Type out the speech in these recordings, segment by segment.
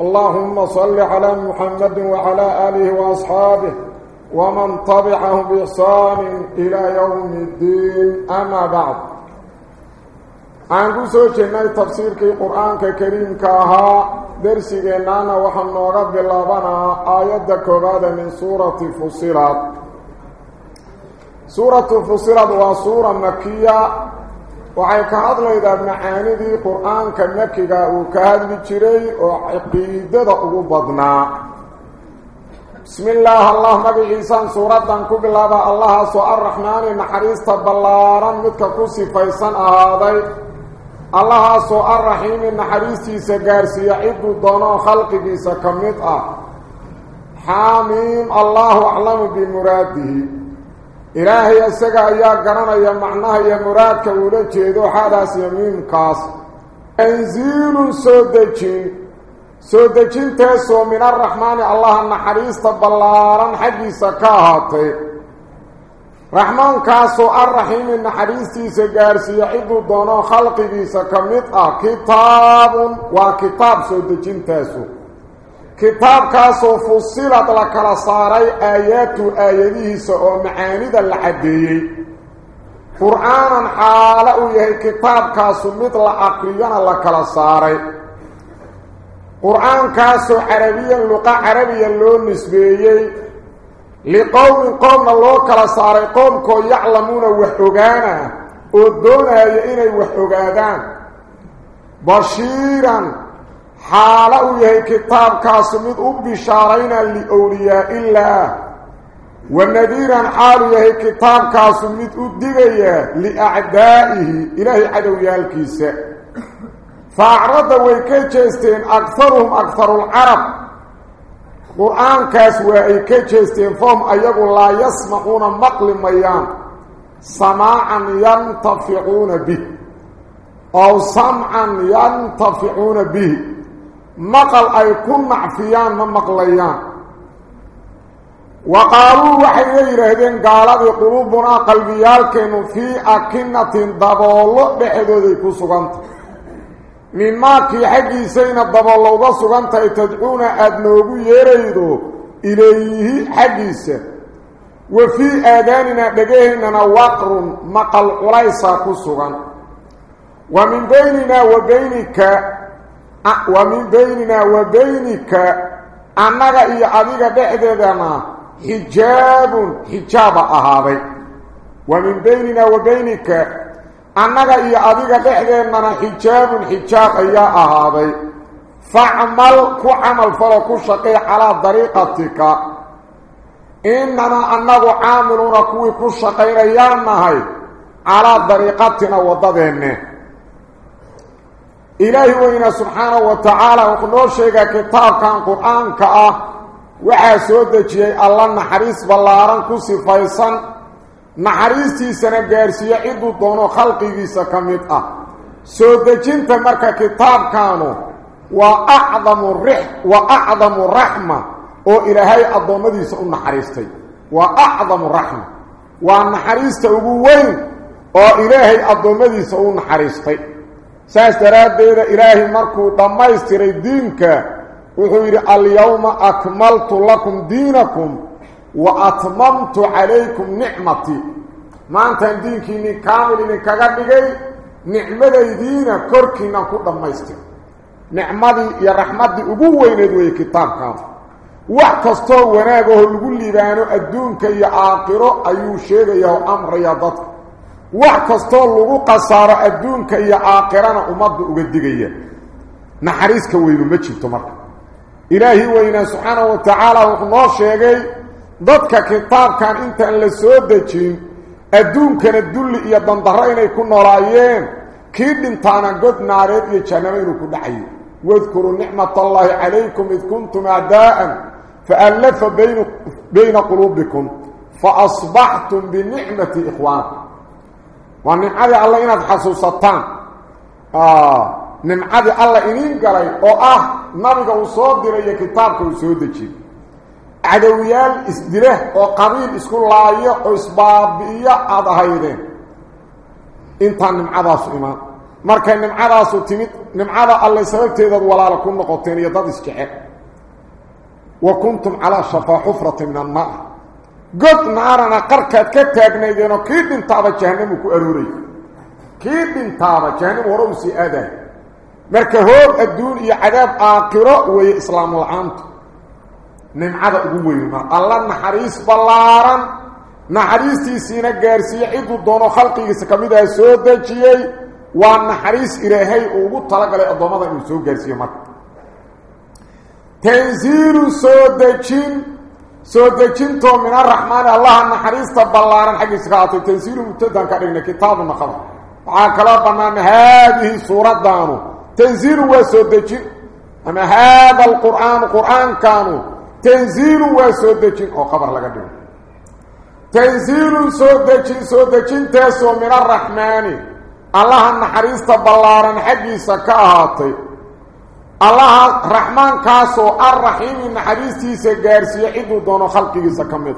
اللهم صل على محمد وعلى آله وأصحابه ومن طبعهم بإحسان إلى يوم الدين. أما بعد عن قصة جنة تفسير في قرآن كريم كاها درسي جنانا وحن رب اللبنا آيات كبادة من سورة فصلت. سورة فصلت وسورة مكية وعي كهضل إذا ابن عاني ذي قرآن كالنكيقا وكهد بجري وعقيدة أغبضنا بسم الله الله اللهم بإيسان سورة دانكوب الله الله سؤال الرحمن محريس تبالارا متك كسي فيسان آذي الله سؤال الرحيم محريس سيقارسي عبد الدون خلق بيسا كمتأ آه. حاميم الله أعلم بمراده. إلهي السقع يا قرن يا معناه يا مراد كولا جيدو حداس يمين قاس انزيل سودجين. سودجين تسو من الرحمن الله النحريس تبالارا حقي سكاهاتي رحمن كاسو الرحيم النحريس تيسقارس يحبو دونو خلقي بيسا كمتع آه، كتاب وكتاب سودجين تسو. كتاب كاسو فصيلة لك لصاري آيات آياته سوء معاند الحدي قرآن حالو يهي كتاب كاسو مثل عقريان لك لصاري قرآن كاسو عربيا لقاء عربيا لون نسبية لقوم قوم الله كلاصاري قوم كو يعلمون وحقانا ودون هاي إني وحقادان بشيراً حالو يهي كتاب كاسمد بشارين لأولياء الله ونذيرا حالو يهي كتاب كاسمد الدغية لأعدائه إلهي عدو الكيساء فأعرض ويكي جيستين أكثرهم أكثر العرب. قرآن كاس ويكي جيستين فهم أيقوا لا يسمعون مقل ميان سماعا ينتفعون به. أو سمعا ينتفعون به. Maqal ay ku nacfiyaan ma maqlayaan wa qaaluu waxayna yidhaahdeen gaaladii quluubunaa qalbiyaalkeennu fii akinatin daboollo dhexdooday ku sugantah mimaakii xaggiisayna daboollo uga sugan tahay tadcuuna aada noogu yeeraydo ilayhi xaggiisa wa fii aadaaninaa dhagahaynana waqrun maqal culaysaa ku ومن بيننا وبينك أنك إي عديك بحدنا حجاب حجاب أهابي. ومن بيننا وبينك. أنك إي عديك بحدنا حجاب حجاب أهابي. فعمل كو عمل فلكو شقي على طريقتك. إننا أنك عاملون كو شقي ريانا على طريقتنا وضبهنه إلهي وإنا سبحانه وتعالى وقلو الشيكا كتاب كان قرآن كأه وحاسود جيه الله نحريس باللاران كسي فايسان. نحريس تيسان بغيرسية عدو دونو خلقي بيسا كميتاه سود جنت مركا كتاب كانو وأعظم الرح وأعظم الرحمة. أو إلهي الدوم ديسا النحريستي وأعظم الرحمة. وأن نحريستي أبوين أو إلهي الدوم ديسا النحريستي saas daraaddeeda ilaahay markuu dhammaystiray diinka wuxuu yidhi alyawma akmaltu lakum diinakum wa atmamtu calaykum nicmatii maantaan diinkiinni kaamil idinkaga dhigay nicmadaydiina korkiinaan ku dhammaystir nicmadii iyo raxmaddii ugu weyneed weeye kitaabkaas wax kastoo wanaagaho lagu liibaano adduunka iyo aakhiro ayuu sheegaya oo amraya dadka وحكستو لغو قصار الدونك إيا آقران أمد أغدقية نحريسك ويلو مجيب تمرك إلهي وإنا سبحانه وتعالى وقال الله شيئي ضدك كتاب كان إنت أن لسودكين الدونك ندل إيا دندرين يكون نرايين كيد انتانا قد نارد إيا جانبين كدعي واذكروا نعمة الله عليكم إذ كنتم اعداء فألف بين, بين قلوبكم فأصبحتم بنعمة إخوانكم ومن عدي الله إنا تحسو سطان من عدي الله إنين قلي أو أه نبقى وصود دي كتابك وصود دي عدويال إسدره وقريب إسكو الله إيا وإسباب إيا أدهايرين إنتا من عدى سؤمان مركا من عدى سؤمان من عدى الله سبب تيدر ولا لكم نقطين يداد إسكعي وكنتم على شفا حفرة من النار god naarana qarkaad ka taagnaydeenoo kii dhintaaba jahanamu ku arooray kii dhintaaba jahannamu hore u sii aadaay marka hoog adduun iyo cadaab aakhiro weeye islaam la'aantu nimcada ugu weyn ma alla naxariis ballaaran. Naxariistiisiina gaarsiiye ciduu doono khalqigiisa ka mid aha soo dejiyey. Waa naxariis ilaahay uu ugu talagalay addoommada inuu soo gaarsiiyo marka. Tanziilu soo dejin soo dejintoo min araxmaani allaha naxariista ballaaran xaggiisa ka aatay tanziilu mubtadan ka dhigna kitaabuna khabar waxaa kaloo bannaan haadihi suuraddaanu tanziilu waa soo dejin ama haada alqur'aanu qur'aankaanu tanziilu waa soo dejin oo khabar laga dhigo تنزيل سودجين سودجين تاسو من الرحمن الله النحريست بلارا حقي سكاهاتي الله الرحمن كاسو الرحيم النحريستي سجارسي عدو دونو خلقي سكمد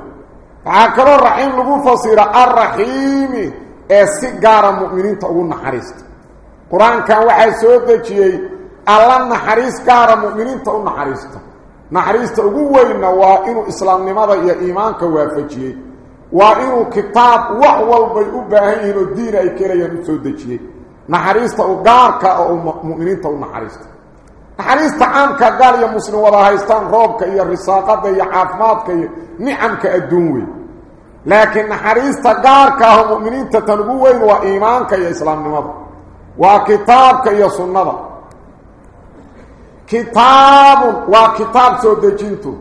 عاكرو الرحيم لغو فصير الرحيم. السجار مؤمنين تقول نحريست. قرآن كان وحي سودجي الله النحريست كار مؤمنين تقول نحريست. نحريست أقوين وإنو إسلام لماذا يا إيمانك وافجيه وإنه كتاب وحوال بي أباهين الدين أي كريان سودجيه نحريستا وقارك أو مؤمنين تو نحريستا نحريستا عامك قال يا مسلم وضاهيستان روبك يا الرساقات يا عافماتك نعمك الدنوي لكن نحريستا قارك أو مؤمنين تتنقوين وإيمانك يا إسلام نمضى وكتابك يا سنة كتاب وكتاب سودجينتو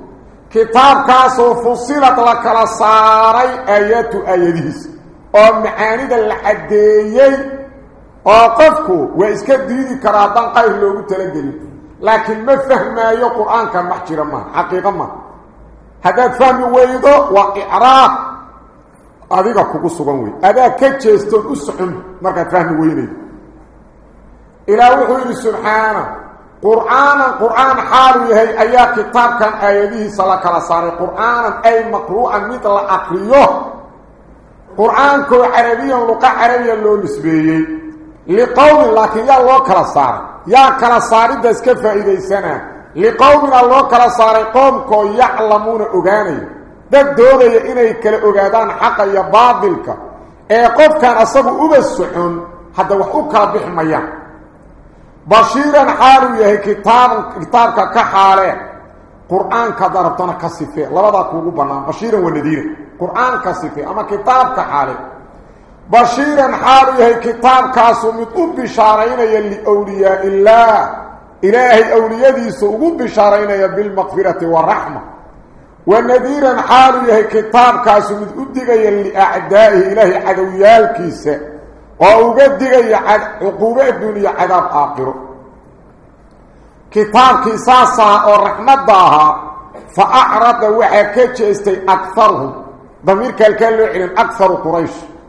aayatu aayadihiis oo macaanida la caddeeyey. Oo qofku waa iska diidi karaa haddaan qayr loogu talagelin. Max jira maaha xaqiiqo maaha haddaad fahmi weydo waa icraab adiga kugu sugan wey adaa ka jeestoon u socon markaad fahmi weynaydo ilaah wuxuu yidhi subxaana قرآنا قرآن حالو يهي أيا كتاب كان آياته صلى الله عليه قرآنا أي مقروعا مثل أقريه قرآن كو عربيا يا كلا صار يا كلا صار دس كفا إذا سنة لقوم الله كلا صار قوم كو يعلمون أغاني دد دوري إني كلا أغادان حقا يا باطلك اي قف كان أصبه أبسحون حتى وحوكا بحميان بشيرا حالو يهي كتاب كتابك كحاله قرآن كدرتنا كصفه لبدا كوغو بنان بشيرا بشيرا حالو يهي كتاب كاسو متقوب بشارين يلي أولياء الله إلهي أولياء دي سوغو بشارين بالمغفرة والرحمة ونذيرا حالو يهي كتاب كاسو متقوب يلي أعدائه إلهي عدويال كيسه وأقدق عقوبة الدنيا عذاب آخره كتاب كساسا ورحمة داها فأعرض وحكيتش استي أكثرهم ضمير كالكال لعلم أكثر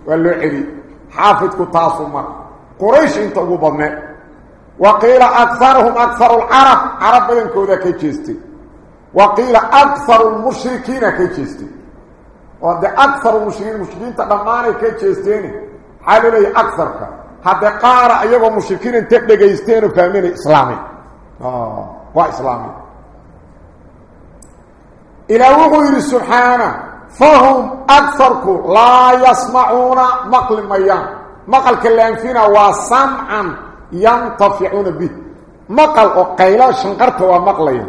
قريش واللعلي حافظ كتاسو مر قريش انت أقوبنا وقيل أكثرهم أكثر العرب. عرب بدن كودا كيتشستي وقيل أكثر المشركين كيتشستي وده أكثر المشركين المشركين تضماني كيتشستيني حالو لي أكثرك. حتى قارع أيضا مشركين تبدأ يستين وفهمين إسلامي. آه وإسلامي. إلى وغير سبحانه. فهم أكثرك لا يسمعون مقل ميان مقل كلام فينا وسمعا ينتفعون به. مقل وقيلا شنقرت ومقلين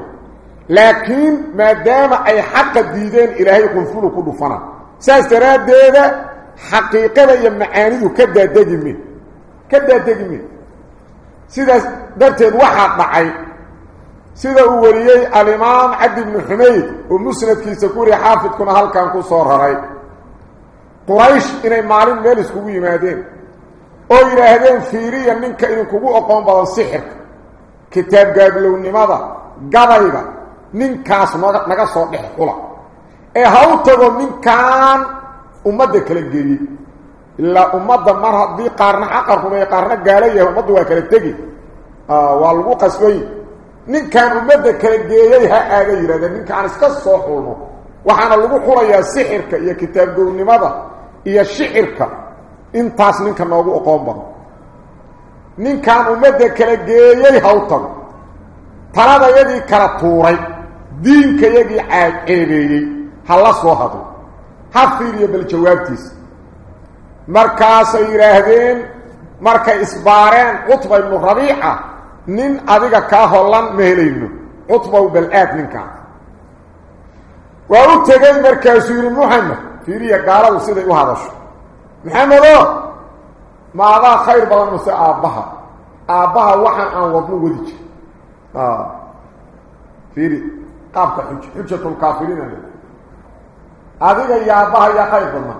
لكن ما دام أي حق الديدين إلهي يكون كل فنا. سيستراد ديدا حقيقة يا معانيده كدا دجمي كدا دجمي سيدا درتين واحد معي. سيدا وريي الإمام عبد بن حميد ومسند كي سكوري حافظ كنا هل كان كسور هراي قريش إنay maalin meel iskugu yimaadeen oo yiraahdeen fiiriya ninka idin kugu aqoon badan sixirka kitaab gaablownimada gabayga ninkaas naga naga soo dhex xula ee ha u tago ninkaan ummadda kala geeyey ilaa ummadda mar haddii qaarna xaqa rumeeye qaarna gaala yahay ummaddu waa kala tegi waa lagu qasbay ninkaan ummadda kala geeyey ha aada yidhahdeen ninkaan iska soo xulno waxaana lagu xulayaa sixirka iyo kitaabgownimada iyo shicirka intaas ninka noogu oqoon badan ninkaan ummadda kala geeyey ha u tago taladayadii kala tuuray diinkayagii ceebeeyey ha la soo hadlo ha fiiriyo bal jawaabtiisa markaasay yidhaahdeen markay isbaareen cutba ibnu rabiica nin adiga kaa hollan ma helayno cutbow bal aad ninkaan waa u tegey markaasuu yidhi muxamed fiiriya gaaladu siday u hadasho. Maxamedo ma adaa khayr badan mase aabbaha. Aabbaha waxaan aan wadno wadi jir. Fiiri qaabka xuj xujatulkaafiriina adiga iyo aabbaha yaa khayr badna.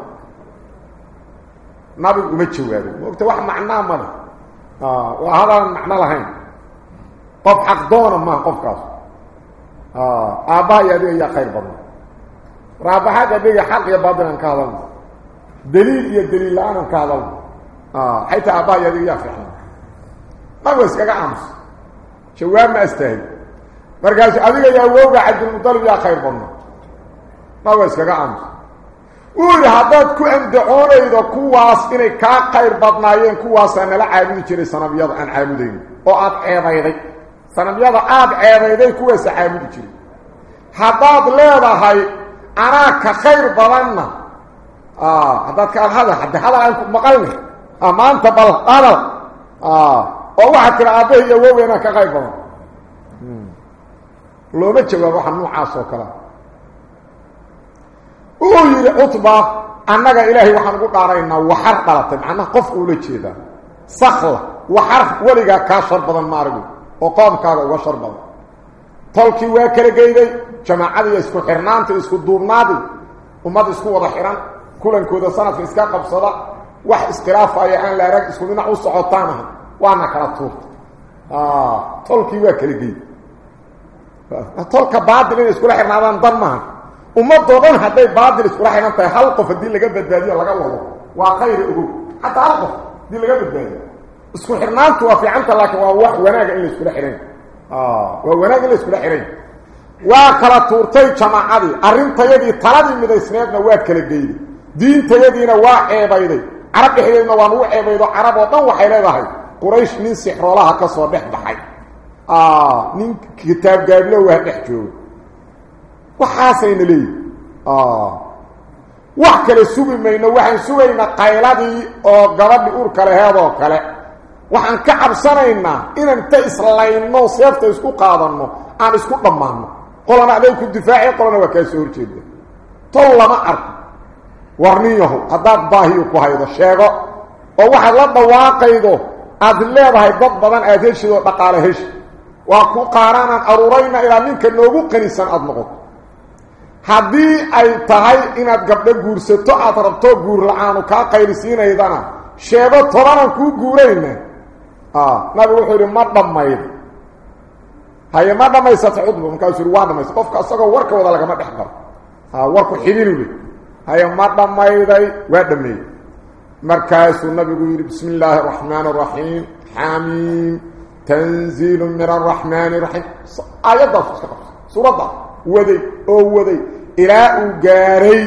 Nabigu uma jawaabo. Maogta wax macnaa male waa hadaan macno lahayn qof xaqdoona maaha qofkaas aabbaha iyo adiga yaa khayr badna raabaxaad adhiga xaq iyo baatil aan ka hadalno daliil iyo daliil la-aan aan ka hadalno xaytaa aabbaha iyo adiga yaa fiicna nabiga iskaga aamus jawaab ma astaahil markaasu adiga yaa wowga cabdilmutalib yaa khayr badna nabiga iskaga aamus wuu yidhi haddaad ku andacoonaydo kuwaas inay kaa khayr badnaayeen kuwaasaa nala caabudi jiray sanamyada aan caabudayno oo aada ceebayday sanamyada aada ceebayday kuwaasa caabudi jiray haddaad leedahay anaa ka khayr badanna haddaad ka hada hadde hadal aan ku maqalna maanta bal hadal oo waxaad tira aabbahi iyo wowe inaa ka khayr badan looma jawaabo waxa noocaas oo kalea uu yidhi cutba annaga ilaahay waxaan ugu dhaaraynaa waxar dhalatay macnaha qof uula jeedaa sakla waxar weligaa kaa shar badan maarigu waa kala geyday jamaacadii isku xirnaanta isku duubnaadii ummad isku wada xihan kulankooda sanadka iska qabsada wax iskhilaafaya aan la arag isku dhinac u socotaan aha waana kala tuurta tolkii waa kala geyday tolka baadil inay iskula xirnaadaan dan maaha ummadoo dhan hadday baadil iskula xihan tahay hal qof haddii laga badbaadiyo laga wado waa khayra ogow xataa hal qof haddii laga badbaadiyo اسكو حرمان تو في عمت لك واخ وناق ان اسكو حرين آه ووناق ان اسكو حرين واكل تورتي جماعتي ارنتي دي طلبي من اسناد نواد كل دي دين تيدينا وا ايبيدي عرب خيلنا وا مو ايبيدو عرب وطن وحيلها قريش من سحر لها كسو بخدحي آه من كتاب جايب له واحد حجو وحاسين لي آه وحكل السوبي مينا وحن سوينا قيلدي أو غلب اور كره هادو كله waxaan ka cabsanaynaa inaan inta islayno seefta isku qaadanno aan isku dhammaanno qolana aday ku difaaci qolana waa kaa soo horjeeda tol lama arko warniyahu haddaad baahiyo ku haydo sheego oo waxaad la dhawaaqaydo aad leedahay dad badan aad heshid oo dhaqaale heshi waa ku qaaraanaan aruurayna ilaa ninka noogu qanisan aada noqoto haddii ay tahay inaad gabdho guursato aad rabto guur la-aanu kaa qaylisiinaydana sheego tobanaan kuu guurayna nabigu wuxuu yidhi ma dhammayd haye ma dhammaysata cudba markaasuu yidhi waa dhamaysata qofka isagoo warka wada lagama dhex galo warku xidinu le haye ma dhammayday waa dhameeyey markaasuu nabigu yidhi bismi illaahi araxmaan araxiim xamiim tanziilu min araxmaani raxiim aayaddaasu iska qabsa suuradda waday oo waday ilaa uu gaaray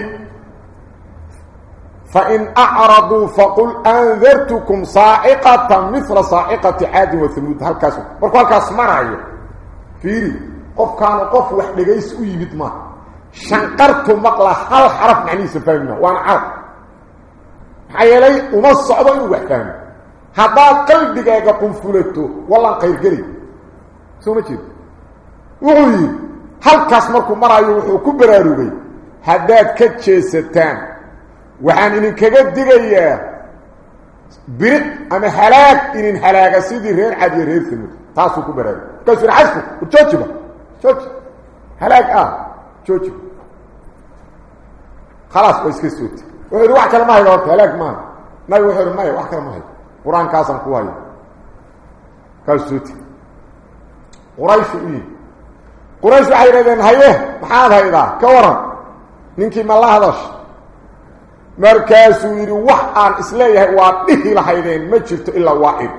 فإن أعرضوا فقل أنذرتكم صاعقة مثل صاعقة عاد وثمود. هل كاسو مركو هل كاس مرايو فيري قف كان قف وحدقيس ويبت ما. شنقرت مقلا هل حرف معني سفهمنا وأنا عرب حيالي وما الصعبة إنه وحفهم هذا قلبك يقوم فلته والله قير قري سوما تير وغوي هل كاس مركو مرايو وحو كبراروغي هداد كتشيستان. Reer samud taasuu ku baraarug markaasuu yidhi xasku joojiba jooji halaag ah joojiba khalaas waa iska sooti wuxuu yidhi wax kale ma hayo horta halaag maaha nabi wuxuu yidhi maya wax kale ma hayo qur-aankaasaan ku hayo kaasuu sooti quraysh u yimi quraysh waxay yidhahdeen haye maxaad haydaa ka waran ninkii ma la hadasha مركز ويري وح عن إسلايه وعطيه لحيدين ما تشفت إلا واحد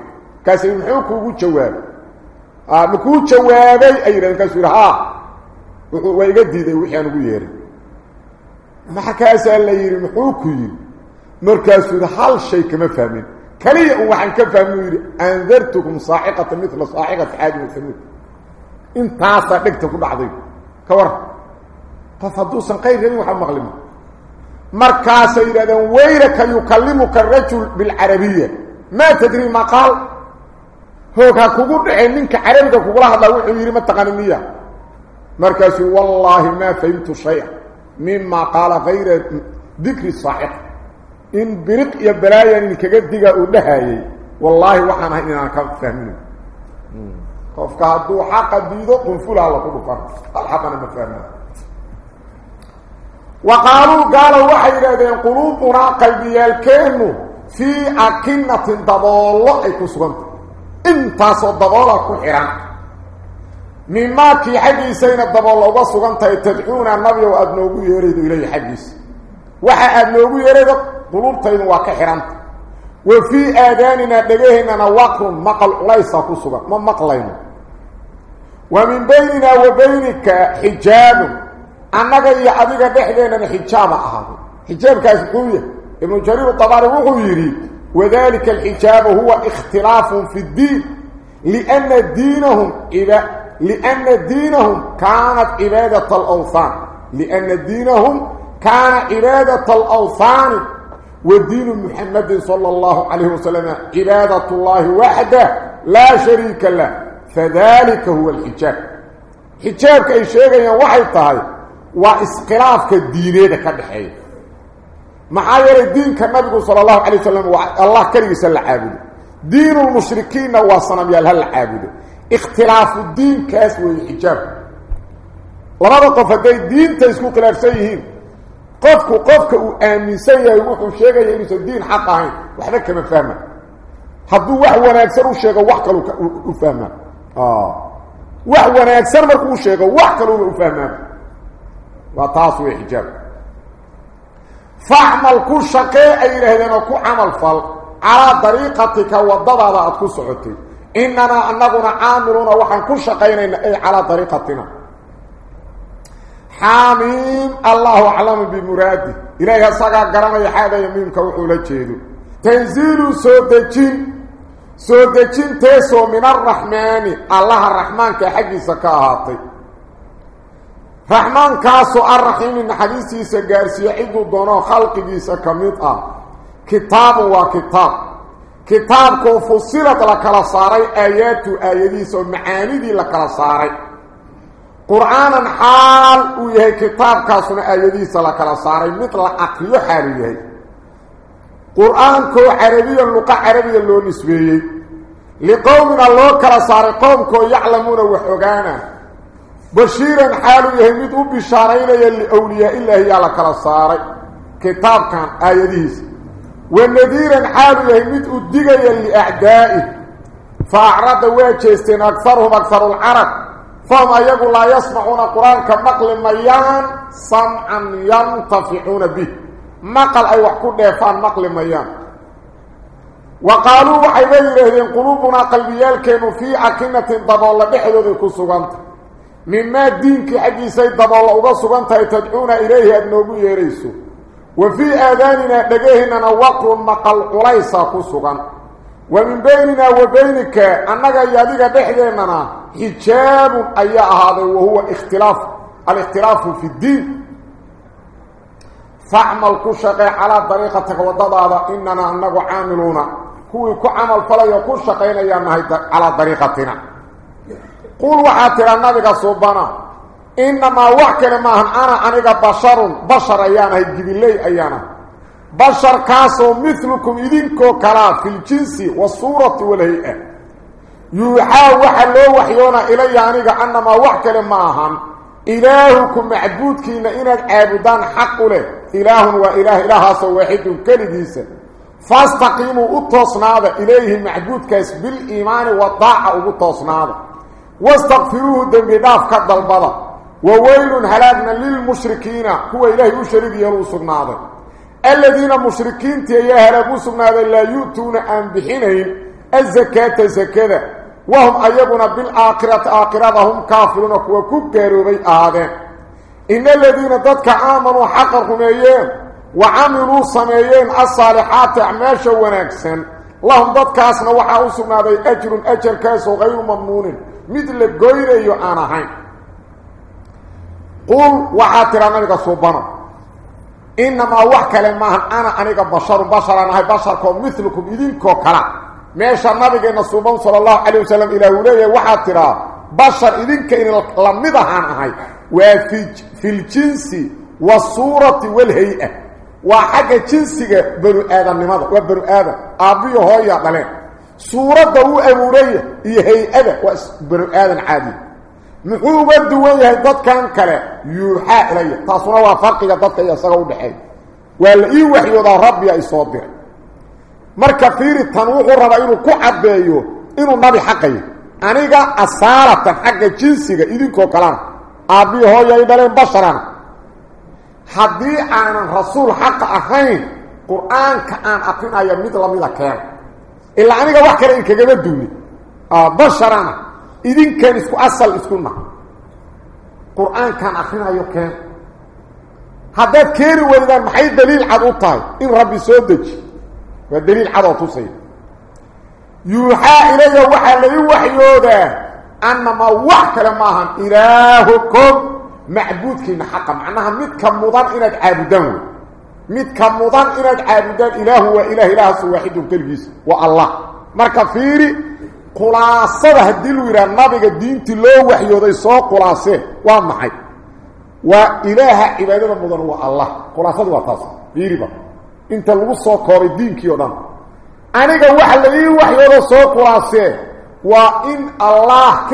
كاس يمحيوك ويقول جواب نقول جوابي أيضا كاس ويري ها ويقدي ذي وحيان ويري ما حكاس ألا يري محيوك ويري مركاس ويري حال الشي كما فهمين كليه وحن كما فهمين أنذرتكم صاحقة مثل صاحقة عاد وثمين انت عصا لك تكون بعضين كورا تفضوصا قير لن يوحى مغلمين مركاس يردن ويرك يكلمك الرجل بالعربية ما تدري ما قال هو كقوله منك عربك كقوله هذا ويري ما تقنيا مركاس والله ما فهمت شيء مما قال غير ذكر الصحيح ان برق يا بلايا انك قدك والله وحنا أنا كان فهمني قف قعدوا حق ديده قنفل على كل فرق الحق ما فهمت وقالوا قالوا وحي لدينا قلوبنا قلبي الكهن في أكنة دبالة كسوان انت صدبالة كحران مما كي حقي سينا دبالة كسوان تدعون النبي وأبنوه يريد إليه حقي وحي أبنوه يريد قلوب تدعون وكحران وفي آداننا دقيهنا نواقر مقل ليس كسوان ما مقلين ومن بيننا وبينك حجاب. annaga iyo adiga dhexdeena ma xijaab ahaado xijaabkaas quliye ibn jarir tabari wuxu yiri wadaalika alhijab huwa ikhtilafun fi ad-din لأن دينهم اذا لأن دينهم كانت عباده الأوثان. لأن دينهم كان عباده الأوثان. ودين محمد صلى الله عليه وسلم عبادة الله وحده لا شريك له. فذلك هو الحجاب. حجاب كان شيغان وحي طهي وإسقلاف كالدينية كالحي محاير الدين كالنبي صلى الله عليه وسلم الله كريم سل عابد دين المشركين وصنم يالهل عابد اختلاف الدين كاسوه الحجاب لماذا قفدي دين تيسكو خلاف سيهين yahay wuxuu sheegaya inuusan diin xaq ahayn. Waxba kama fahma. Hadduu wax wanaagsan u sheego wax kalu u fahmaa wax wanaagsan markuu sheego wax kaluba u fahmaa وطاس وحجاب فاعمل كل شقيه أي رهدين وكو عمل فال. على طريقتك وضبع بعد كل صحتك إننا أنقنا عاملون وحن كل شقينا إيه على طريقتنا. حاميم الله أعلم بمراده إليها ساقا قرام يحادا يميم كوحو لجهدو تنزيل سودجين. سودجين تيسو من الرحمن. الله الرحمن كحق سكاهاتي. رحمن كاسو الرحيم من حديثي سقارسي عدو دونو خلقي سكميطا كتاب وكتاب كتاب كو فصلت لك لصاري آيات آياتي ومعاني دي لك لصاري قرآنا حال ويهي كتاب كاسونا آياديس لكلا صاري مثل أقليو حاليه قرآن كو عربيا لقى عربيا لو نسبيه لقومنا الله بشيرا حالو يهمدوا بشارين يلي أولياء الله كلا صاري كتاب كان آياديس والنذيرا حالو يهمدوا الدقى يلي أعدائه فأعرض واجهستين أكثرهم أكثر العرب فهم أيقوا لا يسمعون القرآن كمقل ميان سمعا ينتفعون به مقل أي وحكو ديفان مقل ميان وقالوا وحي بيرهدين قلوبنا قلبيال كانوا في عكنة ضبالة بحدود كسوغانت مما دينك حقي سيد ضبالة وغسوغانت يتدعون إليه أدنوبو يريسو. وفي آذاننا دقيهنا وقر مقل قليسا كسوغانت ومن بيننا وبينك أنك يديك بحديننا حجاب أي هذا وهو اختلاف الاختلاف في الدين. فاعمل كشقي على طريقتك وضضاضا إننا أنك عاملون. كوي كعمل فلا يكون شقين على طريقتنا. قل وحاتر النبي صوبنا إنما وحكنا ماهن أنا أنك بشر بشر أيانا يجب لي أيانا. بشر كاسو مثلكم إذنكو كلا في الجنس والصورة والهيئة. يوحى وحلو وحيونا إلي عنك أنما وحكنا ماهن إلهكم معبودك إن إنك عابدان حق له. إله وإله إله سواحد كالديسة فاستقيموا التصناد إليه معبودك بالإيمان والطاعة والتصناد واستغفروه دنبي داف كالضلبضة وويل هلاقنا للمشركين. هو إلهي أشريك يلو سبناده الذين مشركين تيهي هلاقوا سبناده لا يؤتون أن بحينهم الزكاة زكاة. وهم أيقنا بالآخرة. آخرة هم كافرون. وكوكب كيروبي آذين إن الذين ضدك آمنوا حقرهم أيام وعملوا سميين الصالحات أعماشا ونكسا لهم ضدك أسنا وحاوسنا بي أجر. أجر كاس غير ممنون مثل قير يؤانهين قل وحاتر أنك صوبنا إنما وحك لما أنا أنك بشر بشر أنا بشركم مثلكم إذنكم كلا ماشا النبي نصوبان صلى الله عليه وسلم إلى وليه وحاتر بشر إذنك إن لمدها أنا وفي في الجنس والصورة والهيئة. وحاجة جنسك بنو آدم لماذا؟ أبيه هو دلين صورة هو أمورية هي هيئة وبنو آدم عادي محو بدوية ضد كان كلا يوحى إليه تصنع وفرقية ضدك يساقوا بحي والإي وحي ذا ربي fiiri tan wuxuu rabaa inuu ku cadeeyo inuu nabi xaqay aniga asaaratan xagga jinsiga idinkoo kalana aabii hooyay dhaleen basharana haddii aanan rasuul xaqa ahayn qur-aanka aan aqrinaya mid lamida keena إلا عميقا وحكرا إنكا قبدوني بشرانا. إذن كان اسكو أسل اسكونا نعم. قرآن كان أخينا يوكين. هذا كيري ولدان محيي دليل عدوطاي إن ربي سودج. ودليل عدوطوسي يوحى إليه وحى الذي وحيه ده أنما وحكرا ماهن إلهكم. معبودك إن حقا. معنى هم متكمضان إنك عبدانه midka mudan inaad caabudaan ilaahu waa ilah ilaahaas waaxidun keligiisa waa allah marka fiiri khulaasada haddii lu yidhaha nabiga diintii loo waxyooday soo khulaasee waa maxay waa ilaaha cibaadada mudan waa allah khulaasadu waa taas fiiriba inta lagu soo koobay diinkii o dhan aniga waxa la ii waxyoodo soo khulaasee waa in allah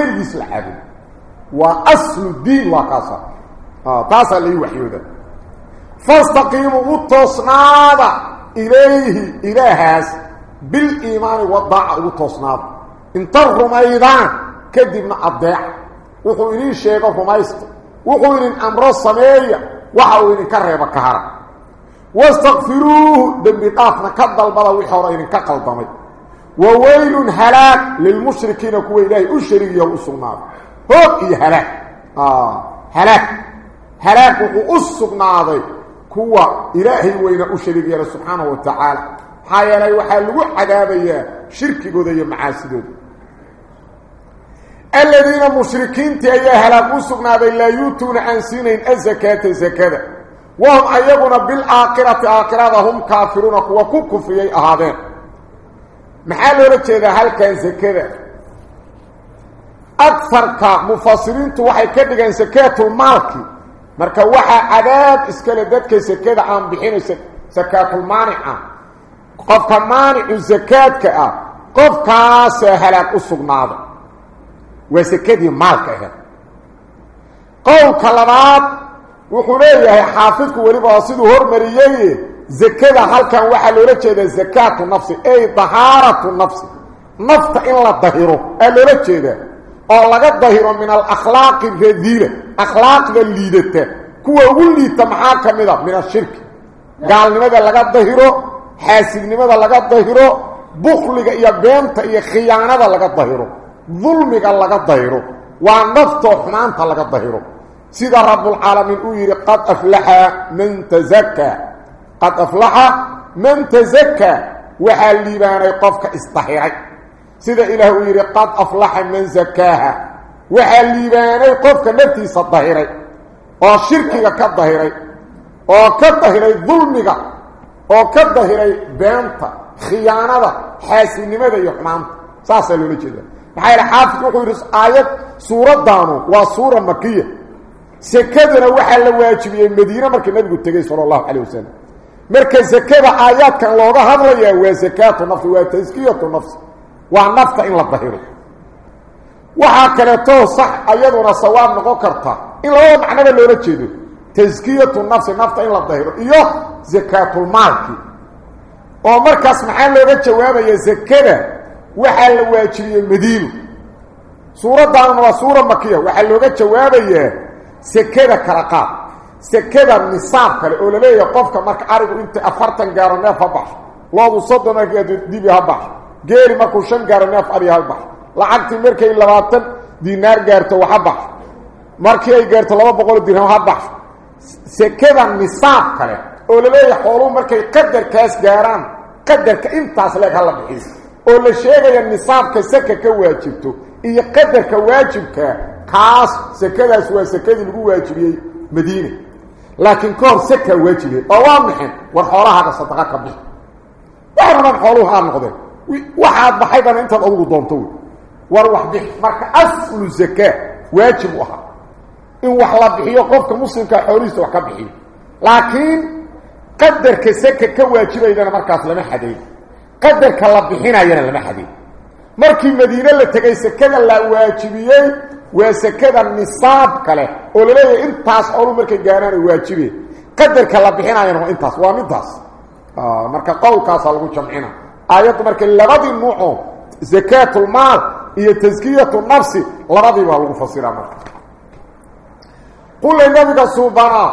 فاستقيموا وتصنادا إليه إلهاس بالإيمان وضع وتصناد انت الرميضان كد ابن عبداء وقو إليه الشيخ الرميست وقو إليه الأمر الصمية وقو إليه كريب الكهر واستغفروه دمتافنا كد البلوي حورين كقلطمي وويل هلاك للمشركين كو إليه الشريك يو السناد هو إيه هلاك. آه هلاك. هلاك وقو السناد كوا إلهي وين أشريك يا سبحانه وتعالى حايا لا يوحى لوح عذابي شركي قدي معاسدود الذين مشركين تأيا هلاقوا سبنا بي لا يوتون عن سينين الزكاة الزكاة وهم أيبون بالآقرة آقرة هم كافرون وكوكوا في أي أهادين محالو رجل هل كان زكاة أكثر مفاصلين توحي كدقان زكاة المالكي marka waxaa cadaab iskale dadka sakada aan bixinaysa sakaatulmaanica qofka maanicu sakaadka ah qofkaasa halaag u sugnaada waa sakadii maalka ahayd qowlka labaad wuxuu leeyahay xaafidku weliba siduu hormariyey zakada halkan waxaa loola jeedaa zakaatu nafsi ay dahaaratu nafsi nafta in la dahiro aa loola jeedaa oo laga dahiro min alakhlaaqi radiila akhlaaqda liidata kuwa ugu liita maxaa ka mid a min ashirki gaalnimada laga dahiro xaasidnimada laga dahiro bukliga iyo beenta iyo khiyaanada laga dahiro dulmiga laga dahiro waa naftoo xumaanta laga dahiro sida rabbulcaalamiin uu yidhi qad aflaxa man tazakaa qad aflaxa man tazakaa waxaa liibaanay qofka isdahiray sida ilaah uu yidhi qad aflaxa man zakaaha waxaa liibaanay qofka naftiisa dahiray oo shirkiga ka dahiray oo ka dahiray dulmiga oo ka dahiray beenta khiyaanada xaasinimada iyo xumaanta saasaa loola jeeda maxaa yaele xaafidku wuxuu yidhi aayad suuraddaanu waa suura makiya sekadana waxaa la waajibiyey madiine markii nabigu tegey sala allahu calayh wasalam marka sekada aayaadkan looga hadlayaa waa sakaatu nafsi waa taskiyatu nafsi sawaab noqon karta in labada macnoba loola jeedo taskiyatu nafsi nafta in la dahiro iyo sakaatulmaalki oo markaas maxaa looga jawaabaya zakada waxaa la waajibiyey madiino suuraddaanna waa suura makiya waxaa looga jawaabayaa sekada kala qaad sekada nisaab kale oo laleeyahay qofka marka arigu inta afartan gaaro neef ha baxo loodu soddon markii dibi ha baxo geeli markuu shan gaaro neef ari ha baxo lacagtii markay labaatan dinaar gaarto waxa baxo markii ay gaarto laba boqol dirham ha baxo sekada nisaab kale oo laleeyahay xooluhu markay qadarkaas gaaraan qadarka intaas leeg hala bixiso oo la sheegaya nisaabka seka ka waajibto iyo qadarka waajibka kaas sekadaas waa sekadii lagu waajibiyey madiina laakiin ka hor seka waajibiyey oo waa maxay war xoolahaaga sadaqa ka bixi waxay rabaan xooluhu haa noqdeen وحاد بحيث أن أنت الأوضو دونتوي. وأروح بيح مارك أسل الزكاة واجب وحاد إن وحلا بحي يقفك مسلم كحوريس وحكا بحي لكن قدر كسكة كواجبة إذا مارك أسل لما حدين قدر كالله بحينا إذا لما حدين مارك المدينة اللي تقعي سكة اللي واجبية وسكة النصاب كله. أولي إنت أسحولو مارك جاناني واجبية. قدر كالله بحينا إذا إنت أسوامي داس آه، مارك قول كاسا لغو جمعينا aayaddu marka labadii nuuco zakaatulmaal iyo taskiyatu nafsi labadii baa lagu fasiraa marka qula nabiga suubana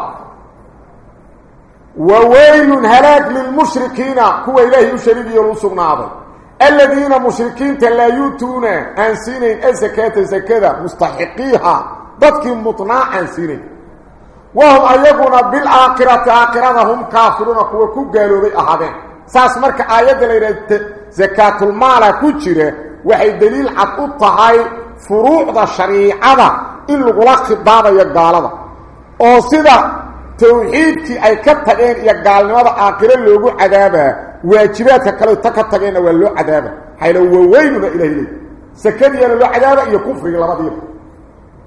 وويل هلاك للمشركين. كوا إلهي يشريك يلوسون عضي الذين مشركين لا يؤتون عن سنين. الزكاة زكاة مستحقيها. ضدك مطنع عن سنين. وهم أيقون بالآقرة آقرة هم كافرون. كوا كو قالوا بي أحدين ساس مرك آيات ليرى زكاة المال كجرة وحي دليل عطوطهاي فروع ذا شريعة إن لغلاق الضابة يقال oo sida tawxiidkii ay ka tageen iyo gaalnimada aakhiro loogu cadaabaa waajibaadka kale ta ka tageenna waa loo cadaaba hayla waaweynuna ilahay leey sakadiina loo cadaaba iyo kufriga labadiiba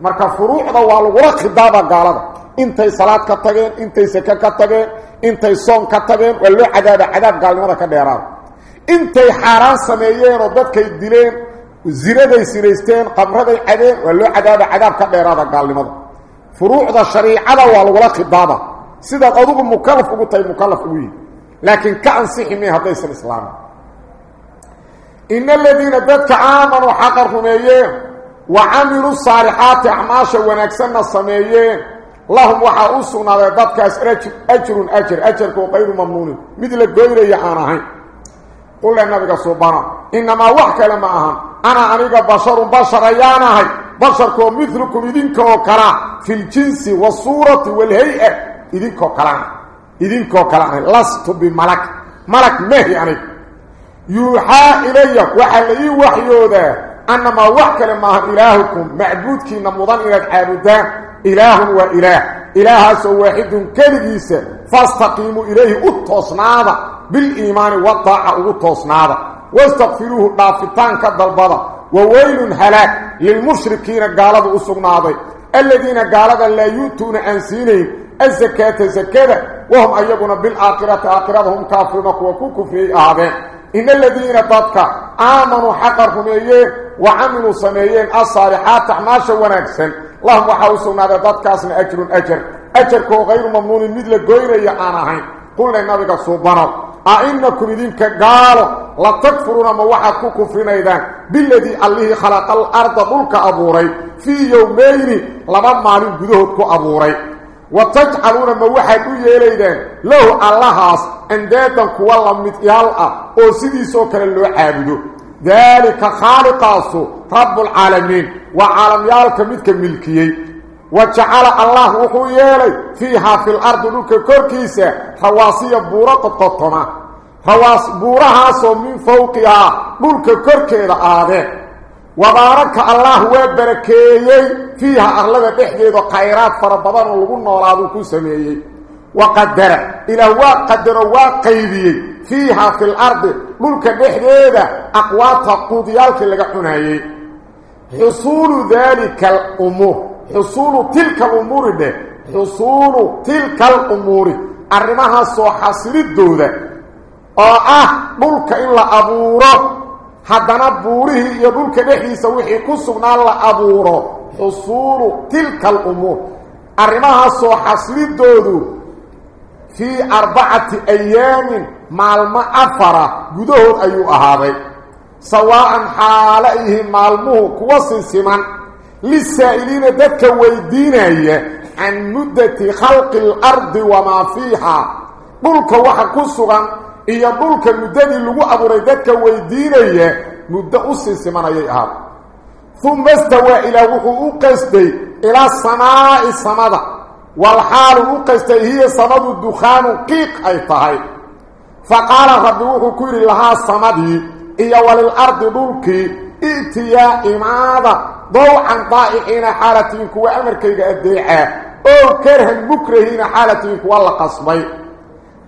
marka furuucda waa lagula khidaaba gaalada intay salaad ka tageen intay saka ka tageen intay soon ka tageen waa loo cadaaba cadaab gaalnimada ka dheeraada intay xaaraan sameeyeen oo dadkay dileen zinaday sinaysteen qamraday cadeen waa loo cadaaba cadaab ka dheeraada gaalnimada فروع الشريعه والغلا خضابه سيده ادغ مكلف ugu tay mukallaf ugu yiin laakin ka ansixi mi haday islam ان الذين ذات امنوا حقرهم وعملوا الصالحات اعماش ونكسنا سميين لهم وحاوسنا ذاتك اجر اجر اجر غير ممنون مثل غير يعانه قل النبي سبحانه انما وحك لما اهم أنا انيق بشر بشر يانهي بشركو مثلكم إذنكو كلا في الجنس والصورة والهيئة إذنكو كلا إذنكو كلا لست بملك ملك مهي يعني يوحى إلي وحلي وحيو ذا إله وإله. إله سو واحد كالجيس فاستقيموا إليه أطوصنادا بالإيمان والطاعة أطوصنادا واستغفروه دافتان كالضربضة وويل هلاك للمشركين قالوا أسقناضي الذين قالوا لا يؤتون أنسينهم الزكاة زكاة. وهم أيقون بالآخرة. آخرتهم كافرون. وكوكو في آذين إن الذين ضدك آمنوا حقرهم إيه وعملوا سميين الصالحات تحماشا ونكسا لهم وحاوسوا هذا ضدك أسن أجر أجر. أجركو غير ممنون مثل قويرة يعانهين قلنا النبي سبحانه أئنكم إذنك قالوا لا تكفرون ما واحد كفرين إذن. بالذي الله خلق الأرض ملك أبوري في يومين لما مالين قدوهد كأبوري وتجعلون ما واحد يليدين. له الله اندادا كوالا متيالا أو سيدي سوكر اللو عابدو. ذلك خالقاسو رب العالمين. وعالم يالك متك ملكيي. وجعل الله وحو يلي فيها في الأرض لك كوركيسة. رواسية بورة قططنا. رواس بورها من فوقها. لك وبارك الله وبركيي فيها أغلب بحديد وقيرات فربضان ولقلنا ولادو كسميي وقدر إلى وقدر وقيبي فيها في الأرض ملك بحديد أقواتها قوديالك اللي قحنايي حصول ذلك الأمور حصول تلك الأمور ده حصول تلك الأمور. أرمها سو حصل الدودة آه ملك إلا أبوره. حدنا بوره يدول كدحي سوحي قصونا لأبوره حصول تلك الأمور أرمها سو حصلي الدودو في أربعة أيام مع المأفرة يدهد أيو أهابي سواء حاله مع المهك وسنسما للسائلين ذاتك ويديني عن مدة خلق الأرض وما فيها قلك وحكو السغن سمان للسائلين ذاتك ويديني عن مدة خلق الأرض وما فيها دولك وحا كسغا إيا دولك مدة اللغو أبوري ذاتك ويديني مدة أسي سمان أيها ثم استوى إلى وحو أقستي إلى السماء السماء والحال أقستي هي سمد الدخان قيق أي طهي فقال ربي وحو كيري لها السماء إيا وللأرض دولك إتيا إمادة ضوعا ضائعين حالتين كوا أمركيك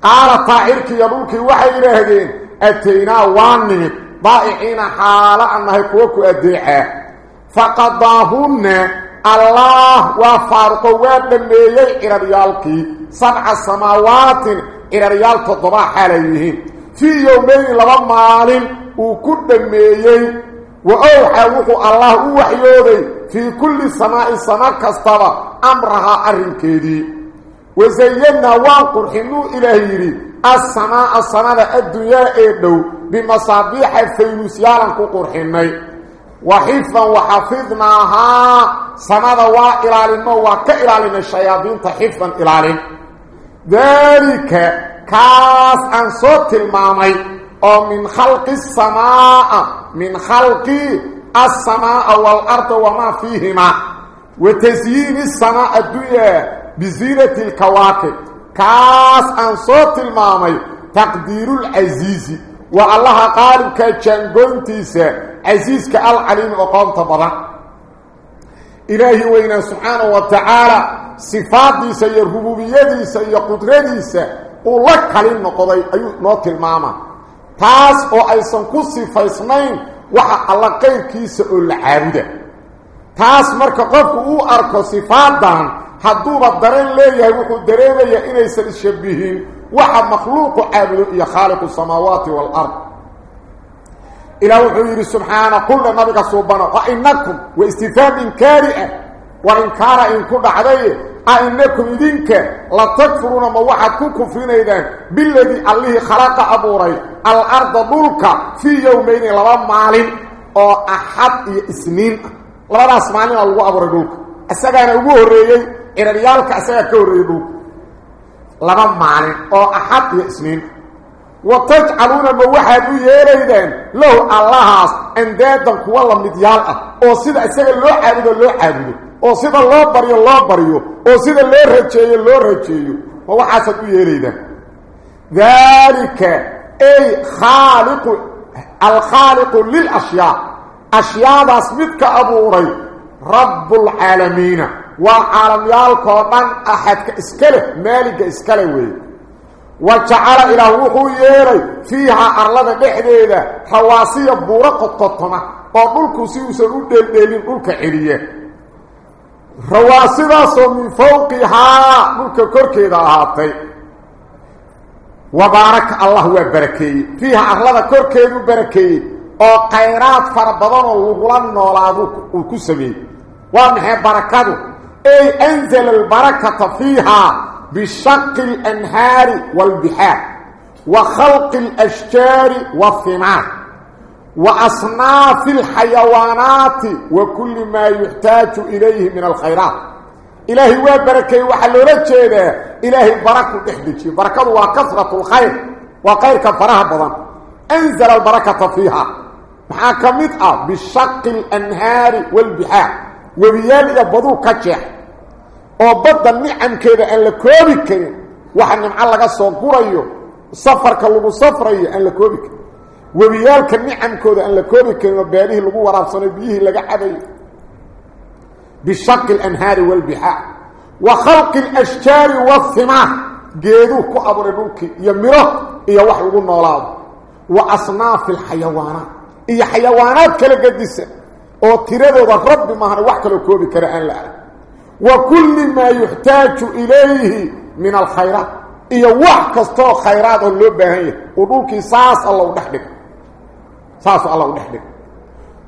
قال طائرك يدولك وحي لهدين أتينا وانمت ضائعين حالة أنها كوكو الديعة فقضاهن الله وفارق ودميي إلى ريالك سبع سماوات إلى ريال تضبع حاليهم في يومين لما مالين وكل دميي وأوحى وحو الله وحيودي في كل سماء سماء كستبا أمرها أرنكيدي. وزينا وانقرحنو إلهيري. السماء السماء الدنيا إيدو بمصابيح فينوسيالا كقرحني وحفظا وحفظناها سماء وإلالنا وكإلالنا الشياطين تحفظا إلالنا ذلك كاس عن صوت المامي. أو من خلق السماء. من خلق السماء والأرض وما فيهما. وتزيين السماء الدنيا. بزينة الكواكب. كاس عن صوت المامي. تقدير العزيز. والله قال كجنغونتيسا عزيز كالعليم وقوم تبضا إلهي وإنا سبحانه وتعالى. صفات ديسا يرهبوبية ديسا يقدر ديسا ولك كلين نقضي. أيو نوت الماما taas oo aysan ku sifaysnayn waxa alla qayrkiisa oo la caabuda taas marka qofku uu arko sifaadan حدوب الدرين ليه يوحو الدرين ليه إني سنشبهين وحد مخلوق عبد يا خالق السماوات والأرض إلى وحير سبحانه كل نبقى صوبانه وإنكم واستثام كارئة وإنكار إن كنت عليه أإنكم دينك لتكفرون ما وحدكم فينا إذن بالذي الليه خلق أبوري الأرض دولك في يومين لما علم أو أحد إسنين لما رأس معنى الله أبوري دولك السجن أبوه الرئيين أساقا أنا أقوه الرئي إن ريالك أساقا كو الرئي دولك لما مالين أو أحد إسنين وتجعلون ما واحد يريدين له الله أندادا كوالا مديال أو سيدا أساقا لو عابدو لو عابدو oo sida loo baryo loo baryo oo sida loo rajeeyo loo rajeeyo ma waxaasad u yeelaydaan daalika ay khaaliqu alkhaaliqu lilashyaa ashyaadaas midka abuuray rabbulcaalamiina waa caalamyaalkoo dhan axadka iska leh maaliga iska leh weeye. Wa jacala ilaah wuxuu yeelay fiihaa arlada dhexdeeda rawaasiya buuro qodqotoma oo dhulku si uusan u dheeldheelin dhulka celiya rawaasidaasoo min fawqihaa dhulka korkeeda ahaatay wabaaraka allah waa barakeeyey. Fiiha arlada korkeedu barakeeyey oo khayraad fara badanoo noolaadu uu ku sameeyey. Waa maxay barakadu anzala albarakata fiihaa bishaqi alanhaari waalbixaar wa khalqi alashjaari waathimaar وأصناف الحيوانات وكل ما يحتاج إليه من الخيرات. إلهي وبركي وحلولة جيدة إلهي بركة تحدثي بركة وكثرة الخير وخير كفرها بضان أنزل البركة فيها. محاكمتها بشق الأنهار والبحار. وبيان إذا بدو كتح وبدأ نعم كيدا ألا كوبك كيدا وحن نمع الله قصوا قورا ايو صفر كاللغو صفر ايو ألا كوبك وبيان كنعم كيدا ألا كوبك كيدا وبيانه اللغو وراف صنبيه لغا حبي بشق الأنهار والبحاء وخلق الأشجار والثماء جيدو كو أبر نوك. يمره إيا وحلغو النولاد وأصناف الحيوانات. إيا حيوانات كلا قدسة أو تيردود رب ما هو وحكلو كوبي كرهن لا وكل ما يحتاج اليه من الخيرات اي وحكستو خيرات لو باهي ودولك ساس الله ودخدك ساس الله ودخدك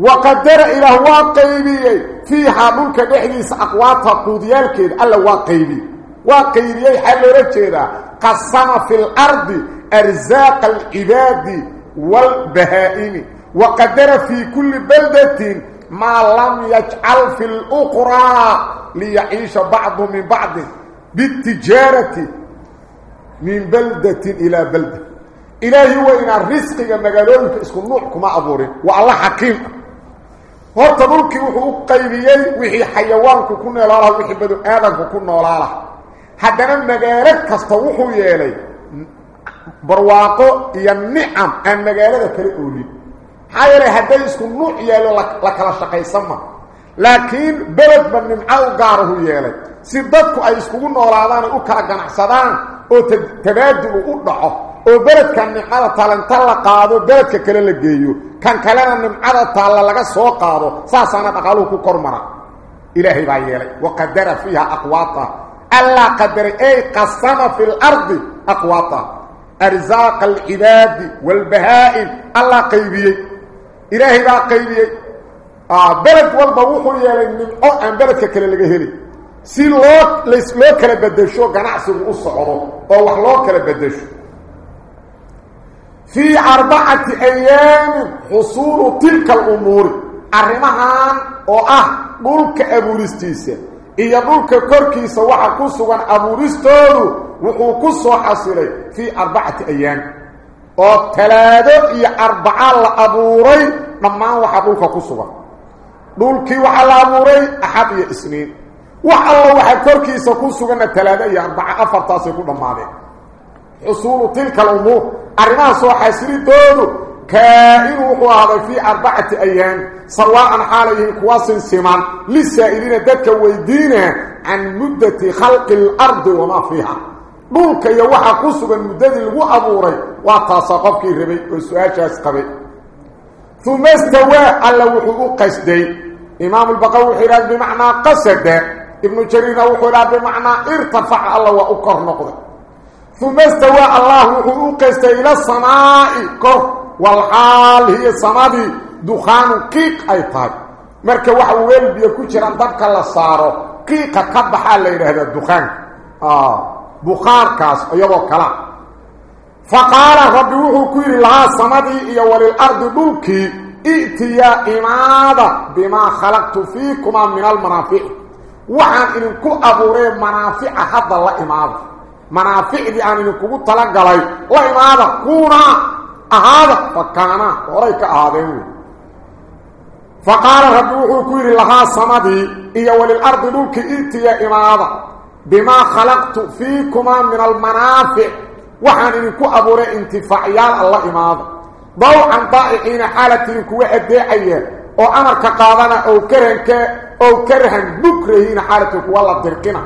وقدر إلى واقيبي فيها منك دخليس اقوات قوديالك الله واقيبي واقيبي حلوره جيدا قسم في الأرض ارزاق العباد والبهائم وقدر في كل بلده ما لم يجعل في الأخرى ليعيش بعض من بعض بالتجارة من بلدة إلى بلدة. إلهي هو إن الرزق المقالون فإسكن نوعكم أبوري. وعلى حقيقة وارتدوك وحقوق قيبيين وحي حيوانك كنا لا لها وحي بدو آذانك كنا لا لها حتى المقالات تستوحوا يا إلي برواقو يا النعم المقالات كالأوليب حاير هدايس كنوع يالو لك لا شقيسما لكن بلد من أو غاره يالو سيبدكو اي اسكو نولادان أو كلا غنصدان أو تبادل أو دحو أو بلد كان نقال تالنت لا قادو بلد كلا لا جيو كان كلا نمعد تالا لا سو قادو ساسانا تقالو كو كرمرا الهي با يالو وقدر فيها اقواطه الا قدر اي قسم في الأرض اقواطه ارزاق العباد والبهائم الله قيبيه إلهي با قيبي آه بلد والبوحو يالي من أعن بلد كلا لغيري سي لوك ليس لوك لبدشو غنعص القصة عضو أوح لوك لبدشو في أربعة أيام حصول تلك الأمور. أرمهان وآه ملك أبو رستيس إيا ملك كوركيس وحا قصوا أبو رستيس وحو قصوا حصولي في أربعة أيام. ملك أبورستيسة إيا ملك كوركيسة وحا كسوغان أبورستورو وحو كسو حصلي في أربعة أيام أو تلادة إيا أربعة لأبوري نما وحا ملك كسوغان ملكي وحا لأبوري أحد إيا إسنين وحا الله وحا كوركيسة كسوغان تلادة إيا أربعة أفرتاسي كل مالي حصول تلك الأمور أرمها سوى حاسري دودو كائن وقوة في أربعة أيام سواء حاليه كواس دولك يوحى قصوا مدة الغو أبوري واتاسقف كي ربي شاسقبي ثم استوى على وحقوق قصدي إمام البقاوي حراج بمعنى قصد ابن جرير وحراج بمعنى ارتفع الله وأكر نقضي ثم استوى الله وحقوقست إلى السماء كر والحال هي السماء دخان قيق أي طاي مركا وحوال بيكو جران دبك الله صارو قيقة كبحا لين هذا الدخان بخار كاس أيضا كلام فقال ربي وحو كير لها السماء دي وللأرض دوكي ائتيا إمادة بما خلقت فيكما من المنافع وحان إنكو أبوري منافع حد الله إمادة منافعدي aan idinkugu tala galay la imaada kuna ahaada fakana horay ka ahaadeen faqaala rabbi wuxuu ku yidhi lahaa samadii iyo walilardi dhulki بما خلقت فيكما من المنافع. وحان انكو أبوري انتفاعيال الله إماذا ضوء عن طائعين حالتين كوحد داعية أو أمر كقاضنا أو كرهنك أو كرهن بكرهين حالتك والله تركنا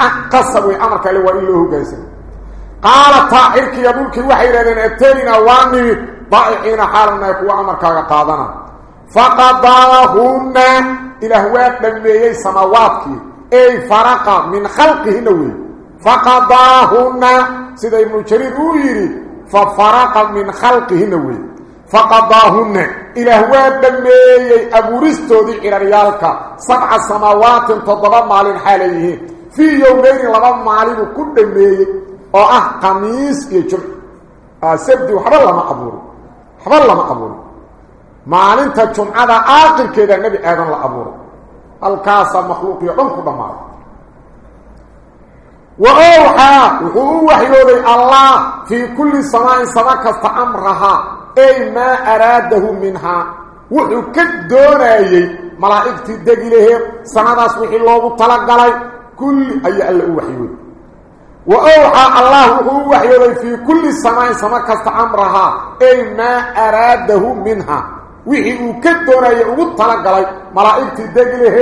أقصبوا أمر كالوا إلهو قيسا قال الطائر كيبولك الوحيرة لن اتالينا واني طائعين حالنا يكو أمر كقاضنا فقضاهن إلى هوات من بيئي سماواتكي أي فرق من خلقه نوي. فقضاهن سيدا ابن جرير ويري ففرق من خلقه نوي. فقضاهن إلى هواك لميي أبو رستو دي إلى ريالك. سبع سماوات تضرب مال حاليه. في يومين لما مالين كل مي أو أه قميص يجر سبدي وحبا لما أبور. حبا لما أبور. مالين تا جمعه آخر كده النبي آدم لا ابور الكاس مخلوق يدن كدما واوحى وهو وحيود الله في كل سماء سماء كاستامرها أي ما أراده منها. وحو كدونايي ملائكتي دغليه سناداس وحي لوغو تلغلاي كل أي ألا أوحيون وأوحى الله هو وحيوي في كل سماء سماء كاستعمرها أي ما أراده منها. وحي أكدونا يؤغد طلقلي ملائكة الدقله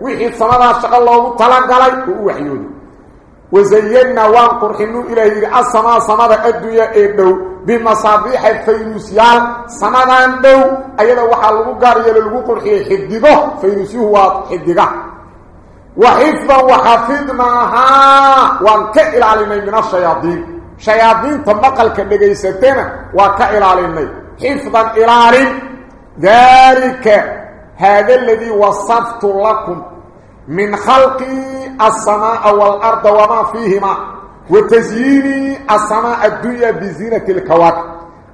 وحي سماء شغل الله طلقلي هو وحيوي وزينا وانقرحنو إليه السماء سماء الدنيا إبنو بمصابيح الفينوسيال سماء دو أيضا وحا لغو قاري للغو قرحي حدقه فينوسيه هو حدقه وحفظا وحفظناها وانكئل علينا من الشياطين شياطين تمقل كدغيستنا وكئل علينا حفظا إلال ذلك هذا الذي وصفت لكم من خلق السماء والأرض وما فيهما وتزيين السماء الدنيا بزينة الكواكب.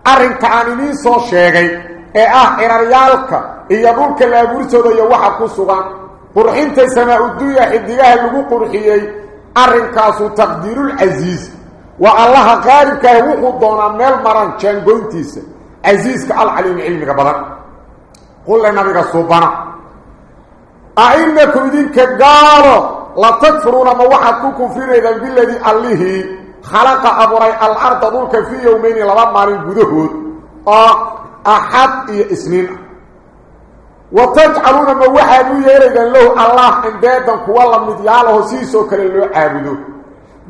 أرنت عنني سو شيغي. اي آه إن ريالك إيا بولك اللي بورسو دي وحاكو سوغان قرحين تي سماء الدنيا حديها اللي قرحيي. أرنك كاسو تقدير العزيز. والله غارب كهوخو دونا ميل مران چنگوين تيس عزيزك العليم علمك بلان. Qulle nabiga suubana أئنكم إذنك قالوا لا تكفرون ما واحد كفر إذن بالذي الله خلق أبري الأرض ذلك في يومين لما مارين قدهود أحد إسنين. وتجعلون ما واحد يريدن له الله إندادا كوالا مدياله سيسو كاللو عابدو.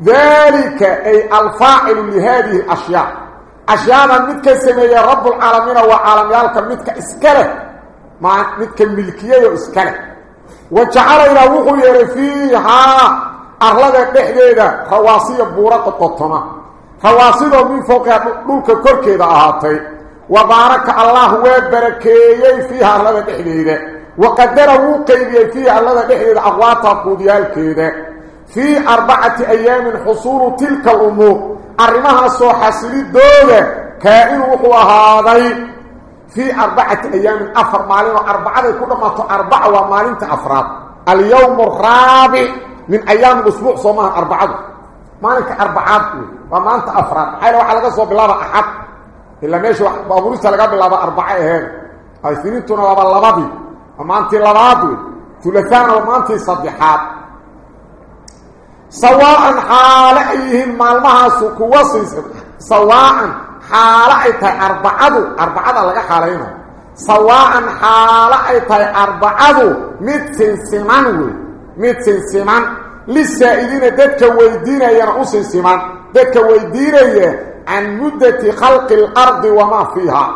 ذلك أي الفاعل لهذه الأشياء. أشياء متك سمية رب العالمين وعالم يالك متك إسكره. ما متك ملكية إسكره وجعل إلى وحو يري فيها أغلق بحديدة خواسية بورق الططمة خواسية من فوق دولك كوركيدة أهاتي. وبارك الله وبركيي فيها أغلق بحديدة وقدره قيدي فيها أغلق بحديدة أغواطها قوديال كيدة. في أربعة أيام حصول تلك الأمور. أرمها سو حسلي دولة. كائن وحو هذا في أربعة أيام أفر مالين وأربعة كل ما أربعة ومالين أفراد. اليوم الرابع من أيام الأسبوع صومها أربعة. مالك أربعة وما أنت أفراد. حيث وحا لقى صوب الله أحد. إلا ماشي بابوريسة لقى بالله أربعة هين. هاي تونا لابا اللبابي وما أنت اللبابي ثلاثان وما أنت سواء حال أيهم مالمها سواء حالعتي اربعه اربعه لغا خالين سواء حالعتي اربعه مت سنسمان مت سنسمان للسائدين دك ويدين يا رؤوس سنسمان دك ويدين عن مدة خلق الأرض وما فيها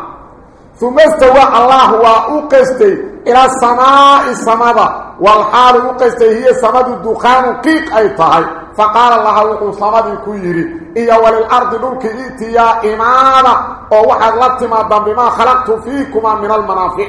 ثم استوى الله وأقسته samaa'i samada walxaalu u qastay hiya samadu dukhaanu qiiq ay tahay فقال الله وحو صمدي كيري. إيا وللأرض دولك إيتيا إمامة أو واحد لطما بما خلقت فيكما من المنافع.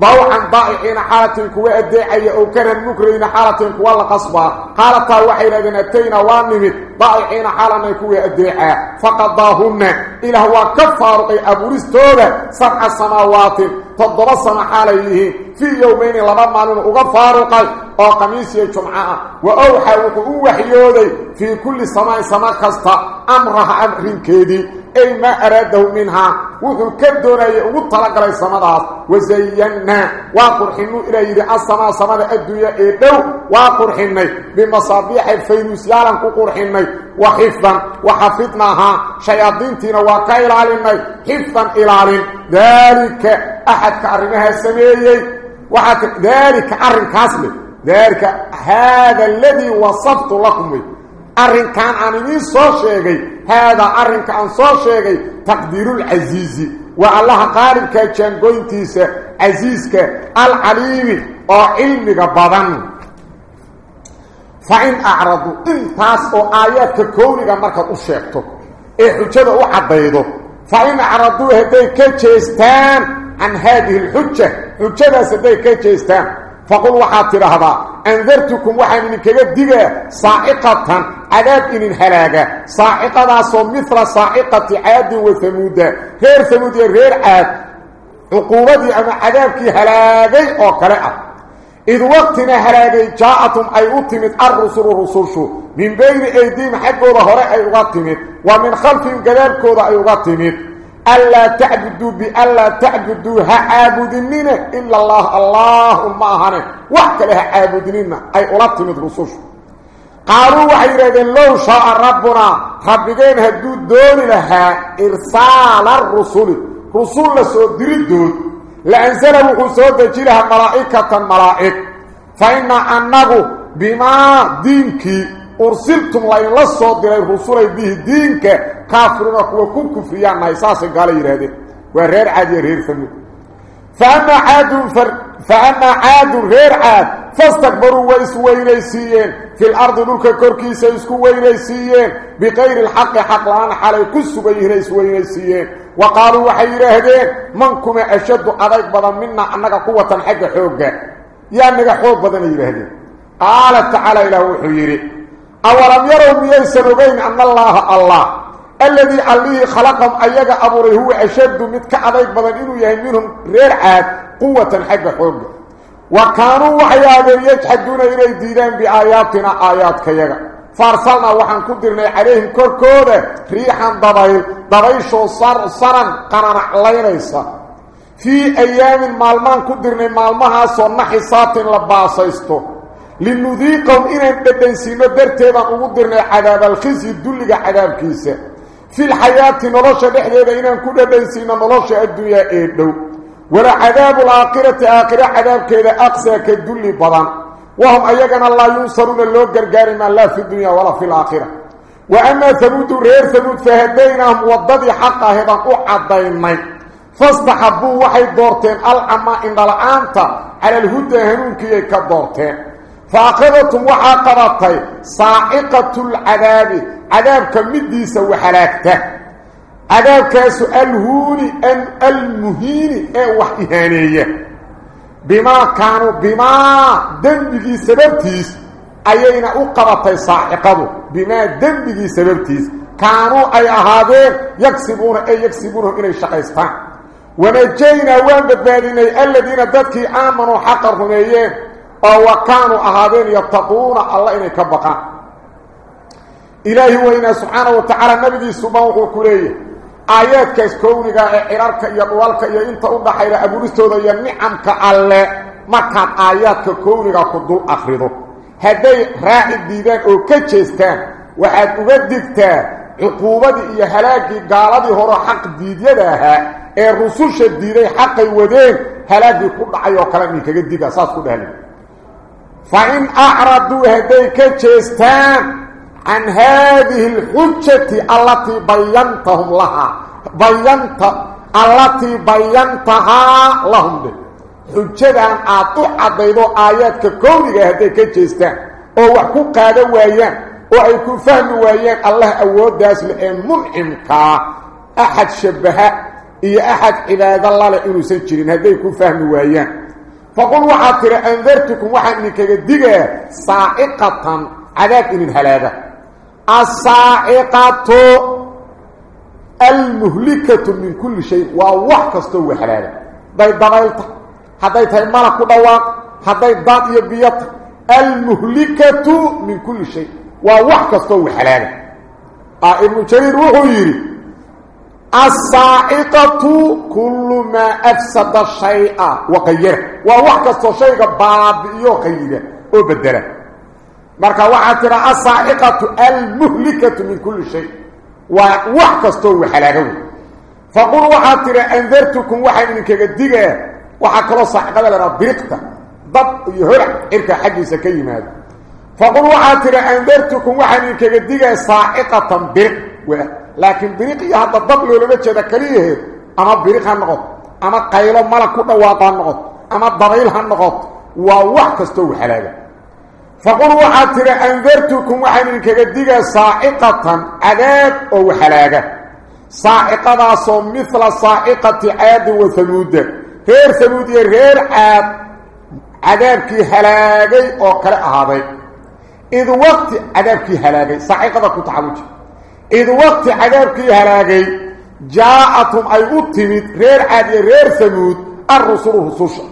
ضوعا ضائعين حالة كوى الدعي أو كان المكرين حالة كوى القصبة قالت وحي لذين أتينا وانمت ضائعين حالة كوى الدعي فقضاهن. إلى هو كفار أبو رستوغة سبع السماوات السماء حاليه. في يومين لما مالون أغفارقي. أو قميسي الجمعة وأوحى وقعوا وحيودي في كل سماء سماء كستا أمرها أمر كيدي. أي ما أراده منها. وحو كدونا يغطلق لي سماء وزينا. وقرحنوا إلى يري السماء سماء الدنيا إيدو. وقرحنوا بمصابيح الفيروس. يالا قرحنوا وحفظا. وحفظناها. شياطينتنا وكايل علينا حفظا إلى ذلك أحد كأرمها السمية. وحد ذلك أرن كاسمه ذلك هذا الذي وصفت لكم. أرن كان عنين صور شيئي هذا أرن كان صور شيئي تقدير العزيز والله قارب كان قوينتيس عزيزك العليم وعلمك بضن فإن أعرضوا إنتاس أو آيات كونك مركز أشيكتك إيه حجة أحضيضه فإن أعرضوا هدي كجيستان عن هذه الحجة حجة سدي كجيستان فقل وحاتر هذا أنذرتكم وحن من كجدقة صاعقة عذاب إن هلاقة صاعقة صو مثل صاعقة عاد وثمود. غير ثمود غير عاد. عقوبتي أما عذابك هلاقي أو كلاء. إذ وقتنا هلاقي جاءتم أي أتمت الرسل الرسل من بين أيديهم حقوا ظهراء أي أغتمت ومن خلفهم قدامكوا أي أغتمت ألا تعبدوا بألا تعبدوا عابدنين إلا الله. الله ما هنه وحك لها عابدنين أي أغتمت رسل قالوا وحيرادين لو شاء ربنا. ربكين هدو دون لها إرسال الرسل رسول لسودر الدود. لأنزل وحسود جلها ملائكة ملائك. فإن أنه بما دينك أرسلتم لأن لصود الرسول به دينك. كافرون وكو كفريان نايساس قال يرهدين ورير عاد يرهير ثمود فأما عاد فر فأما عاد غير عاد فاستكبروا ويسوينيسيين في الأرض نلك كوركيسا يسكوينيسيين بغير الحق حق لأن حالي كسوينيسيين وقالوا وحي رهدين منكم أشد أضيق بدن منا أنك قوة حق حوقة. يا أنك حوق بدن أولم يروا ميسنوا بين أن الله الله. الذي عليه خلقهم أيها أبوري هو أشد متك أضيك بدن إنه غير عاد قوة حق حق وكانوا وحيادين يجحدون إلي ديدان بآياتنا آيات كيغا. فارسلنا وحن قدرنا عليهم كوركودة ريحا ضبيل ضبيشو صر صرا قرر لينيسا في أيام مالمان قدرنا مالمها صنع لنذيقهم إن بدنسينو درتيبا قدرنا عذاب الخزي الدلق عذاب كيسا في الحياة نلوشة دحديدا إنان كنا دنسينا نلوشة الدنيا إيدو. ولا عذاب الآخرة آخرة عذاب كذا أقسى كالدل بضان. وهم أيقنا الله ينصرون اللو قرقار ما لا في الدنيا ولا في الآخرة. وأما ثبوت رير ثبوت فهديناهم وضدي حقا هذا أعدين فاستحبوا وحي دورتين. العما إن الآنت على الهدى هنونكي كدورتين فأخذتم وحاقرتي صاعقة العذاب. عذاب كمديس وحلاكته. عذاب كاسو الهوني أن المهين أي وحيهانية بما كانوا بما دنبغي سببتيس. أيين أقرتي صاعقة. بما دنبغي سببتيس. كانوا أي أهادين يكسبون أي يكسبونهم إلي الشقيستان ونجينا وان بدباديني الذين ددكي آمنوا أو وكانوا أهادين يتقون الله إني كبقان إلهي وإنا سبحانه وتعالى نبي سبحانه كليه. آيات كيس كونيغا إعرارك إيا دوالك إيا إنت أولا حيرا أبوريستودا إيا نعمك الله مكان آيات كونيغا كدول أخرده هذي راعي الديدان أو كتشيستان وحاد أغدقتا عقوبة إيا هلاكي قالدي هورا حق xaqay wadeen halaagii ku dhacay oo kale ninka diga saas ku dhahlay an hadhihi alhujjati allati bayantahum laha bayanta allati bayantaha lahum hujjadan aad u cadaydo aayadka kowdiga haday ka jeestaan oo wax ku qaada waayaan oo ay ku fahmi waayaan allah awoodaas le ee mun'imka ahad shabaha iyo axad cibaado lale inuusan jirin hadday ku fahmi waayaan فقل وحاتر أنذرتكم واحد من كذا دقا سائقة عذاك من هلادة السائقة المهلكة من كل شيء ووحك استوى حلالة ضي ضغيلت هذا يتهي ملك دواق هذا يضاق يبيط المهلكة من كل شيء ووحك استوى حلالة ابن شرير وحيري الصاعقة كل ما أفسد الشيء وغيره. ووحكة شيء بابئيو غيره وبدله مركا وحتر الصاعقة المهلكة من كل شيء. ووحكة وحلاقه. فقل وحتر أنذرتكم وحي منك قدقة وحكرا صاعقة لنا برقة ضب يهرع. إركا سكي ماذا فقل وحتر أنذرتكم وحي منك قدقة صاعقة برق. لكن بريقي هذا الضبل ولا بيت هذا كلية أما بريق هنقط أما قيلو ملك دواط هنقط أما ضريل هنقط ووح كستو حلاله فقل وحاتر أنذرتكم وحين كديغا سائقة عذاب أو حلاله سائقة صم مثل سائقة عاد وثمود. غير ثمود غير عاد. عذاب كي حلاغي أو كره اهدى إذ وقت عذاب كي حلاغي سائقة كنت عوجي إذ وقت عذابكي هلاقي جاءتهم أي أتمد رير عادي رير ثمود الرسول رسوشا.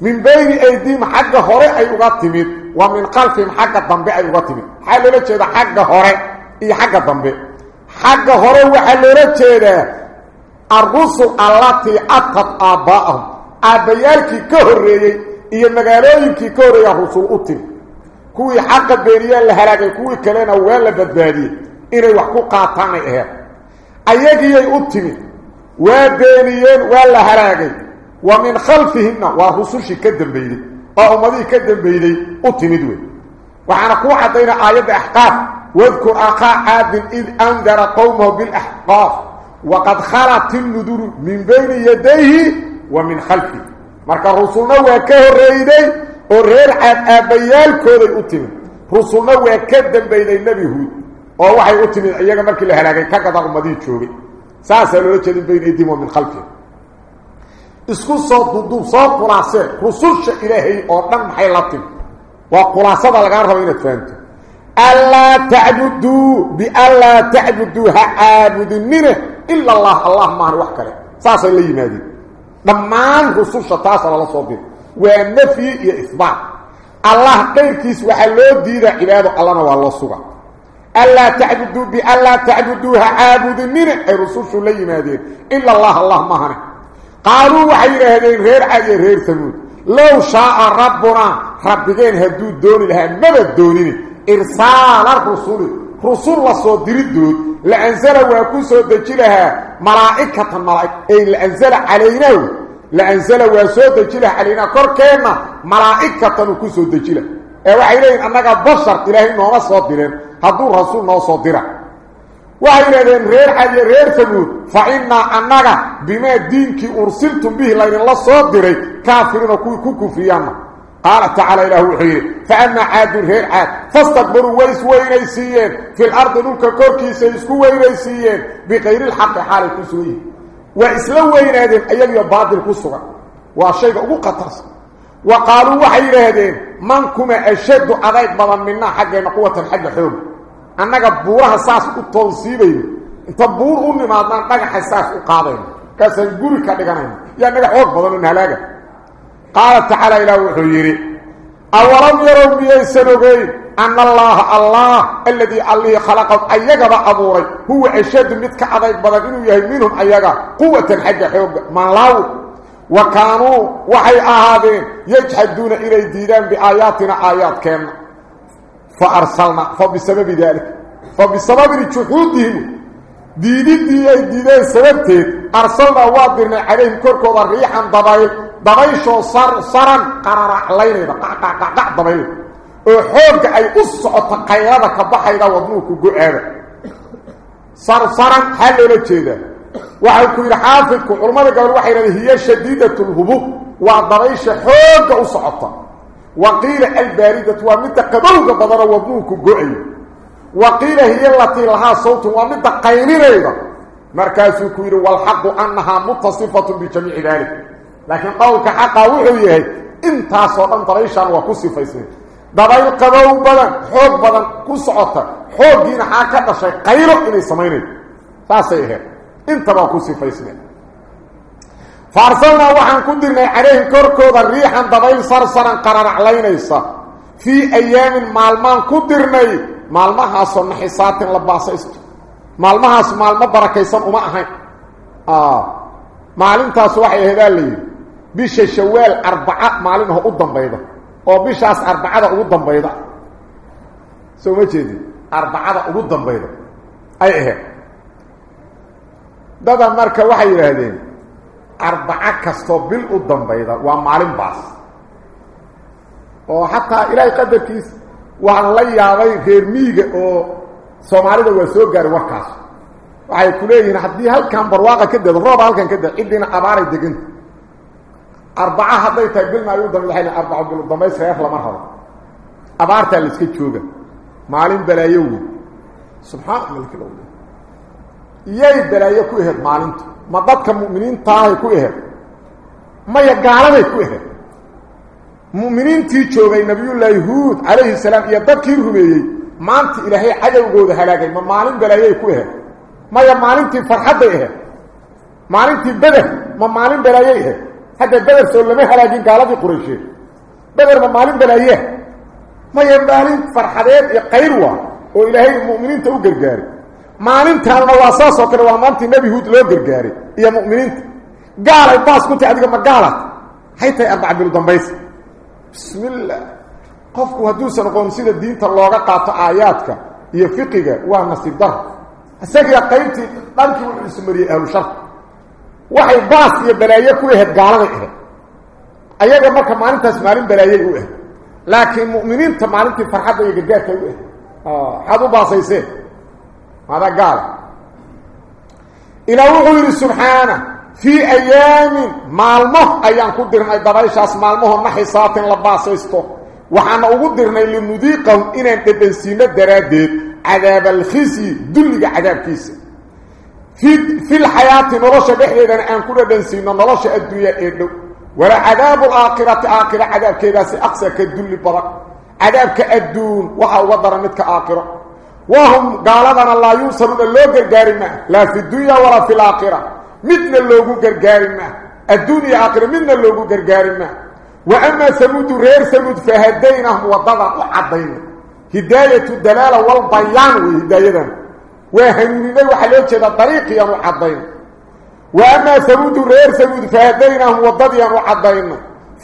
من بين أيديهم حق هوري أي أغتمد ومن خلفهم حق الضنبي أي أغتمد حلو لك حق هوري إي حق الضنبي حق هوري وحلو لك الرسل التي أتت آباءهم. آبيالكي كهرية إيا مغالوينكي كهرية رسول أتمد كوي حق بيريان لهلاقي كوي كلينا وين بدباديه inay wax ku qaataanay aheed ayagiyay u timid waa beeniyeen waa la halaagay wa min khalfihimna waa rusushii ka dambeeyey oo ummadihii ka dambeeyey u timid wey waxaana kuu caddayna aayadda axqaaf wadkur akhaa caadin id andara qowmahu bilaxqaaf waqad khalat innuduru min bayni yadayhi wa min khalfihi marka rusulna waa ka horreeyday oo reer caad aabbayaalkooday u timid rusulna waa ka dambeeyday nebi huud oo waxay u timid iyaga markii la halaagay ka gada ummadii joogay saasa loo jeedin bayn eedim min khalfi isku soo duduub soo qulaasee rususha ilaahay oo dhan maxay la timid waa qulaasada laga rabo inaad fahanto ألا تعبدوا بألا تعبدوها عابدنين إلا الله الله ما هو وحكره ساسا اللي ينادي ضمان رسوشة تاسا الله صديق ونفي إثبات الله غير كيس وحلو ديدا عباده الله والله سبحانه ألا تعبدوا بألا تعبدوها. عابدنين أي رسوش اللي ينادي؟ إلا الله الله هو قالوا وحي هذين غير عادي غير ثمود. لو شاء ربنا ربكين هدو دوني لها. مبا دوني إرسال الرسول. رسول الله صو ديريدود لأنزل وكو سو دجلها ملائكة ملائكة. أي لأنزل علينا. لأنزل وسو دجلها علينا. كوركينا ملائكة وكو سو دجلها أي waxay leeyihiin annaga bashar هذو رسول نو صدره وحيرين غير حاجة غير فلو فاننا انغا بما دينك أرسلتم به لا لا صدري كافرين كوكفيان قال تعالى له وحيه فأما عاد غير عاد. فاستكبروا ويس ويسيين في الأرض نوك كركي سيسكو ويسيين بغير الحق حال كسوي واسلو وينادين أيام يا باطل كسوا أبو اوقاتس adayg badan minaa xaggeenna quwatan xagga xooga annaga buuraha saas u toonsiibayno inta buur u nimaadnaan dhagaxa saas u qaadayno kaasaan guri ka dhiganayno yaa naga xoog badan oo nahalaaga qaala tacaala ilaah wuxuu yidhi awalam yarow miyaysan ogeyn ana allaaha allah aladii allihii khalaqad ayagaba abuuray huwa ashaddu mid ka adayg badan inuu yahay minhum ayaga quwatan xagga xooga wa kaanuu waxay ahaadeen yajxaduuna inay diidaan biaayaatina aayaadkeenna فأرسلنا. فبسبب ذلك فبسبب جحودهم ديدي أي ديدين سببتين أرسلنا وادرنا عليهم كركوضا ريحا ضبايل ضبايشو صر صرا قرر علينا قع قع قع قع ضبايل وحوق أي أسعط قيادة كبحيدا وضنوك قعادة صر صرا حل لجيدا وحيكو يحافظكو علماء قالوا وحيدا هي شديدة الهبوب وضبايش حوق أسعطا وقيل الباردة ومدى قبوغ بدر وضنوك قعي وقيل هي التي لها صوت ومدى قينين أيضا مركز كوير والحق أنها متصفة بجميع ذلك لكن قولك حقا وحيه انت صوتا طريشا وكسي فيسين دبايل قبوغ بدن حوق بدن كسعطة حوق دين شيء قيرو إني سميني فاسيه انت انت با كو سيفيسنا فارسلنا وحن قدرنا عليهم كركود الريحا دبيل صرصرا قرر علينا يسا في أيام مالمان قدرنا مالما حاسو نحسات لباسا استو مالما حاسو مالما بركيسا اما احاين مالين تاسو وحي هذالي بيش شوال اربعاء مالين هو قدن بيضا أو بيش اس اربعاء قدن بيضا سو مجيدي اربعاء قدن بيضا اي اهي bil u dambayda waa maalin baas oo hatta ilaahay qadarkiis waan la yaabay reer miiga oo Soomaalida waa soo gaaray warkaas waxay ku leeyihiin haddii halkan barwaaqa ka dado roob halkan ka dado cidina abaaray degan arbaca hadday tahay bil maayu dambayda arbaca bil dambaysa reer lama rabo abaarta la iska jooga maalin balaayo weyn subxaan malika balaayo ku ahayd maalintu ma dadka mu'miniinta ahay ku ahayd maya gaaladay ku ahayd mu'miniintii joogay nabiyullaahi huud calayhi salaam iyo dadkii rumeeyey maanta ilaahay cadowgooda halaagay ma maalin balaayay ku ahayd maya maalintii farxadday ahayd maalintii beder ma maalin balaayay ahayd hadda beder soo lama halaagin gaaladii quraysheed beder ma maalin balaaye maya maalin farxadeed iyo qayr waa oo ilaahay mu'miniinta u gargaaray maalintaanna waa saas oo kale waa maantii nebi huud loo gargaaray iyo mu'miniinta gaalay baas ku tahay adiga ma gaalaad hay tahay arbaca bilu dambaysa bismillah qofku hadduusan aqoon sida diinta looga qaato aayaadka iyo fiqiga waa nasiib daro isagiya qaybtii dhankii wuxuu ismariyey ahlu sharka waxay baas iyo balaaye ku ahayd gaaladay ahayd ayaga marka maalintaas maalin balaayay u ahayd laakiin mu'miniinta maalintii farxadda iyo gargaarka u ahayd waxaad u baasayseen هذا قال. إلى وحير سبحانه في أيام مالمه أيام قدرنا دبايشاس مالمه نحيصات لباسيستو وحانا قدرنا لنذيقهم إنا تبنسينا درادات عذاب الخزي دلق عذاب كيس في, في الحياة نرش بحيدا أن كنا بنسينا نرش الدنيا إدو ولا عذاب الآخرة آخرة عذاب كيداس أقصى كالدل برق. عذابك الدون وحا وضر متك وهم قالدنا لا يوصلون اللو قرقارنا لا في الدنيا ولا في الآخرة. مثل اللو قرقارنا الدنيا آخرة مثل اللو قرقارنا وأما ثمود غير ثمود فهدينهم وضضا وعضينا هداية الدلالة والبيان وهداية. وهنوني وحلوش هذا الطريق يا معضين. وأما ثمود غير ثمود فهدينهم وضضا وعضينا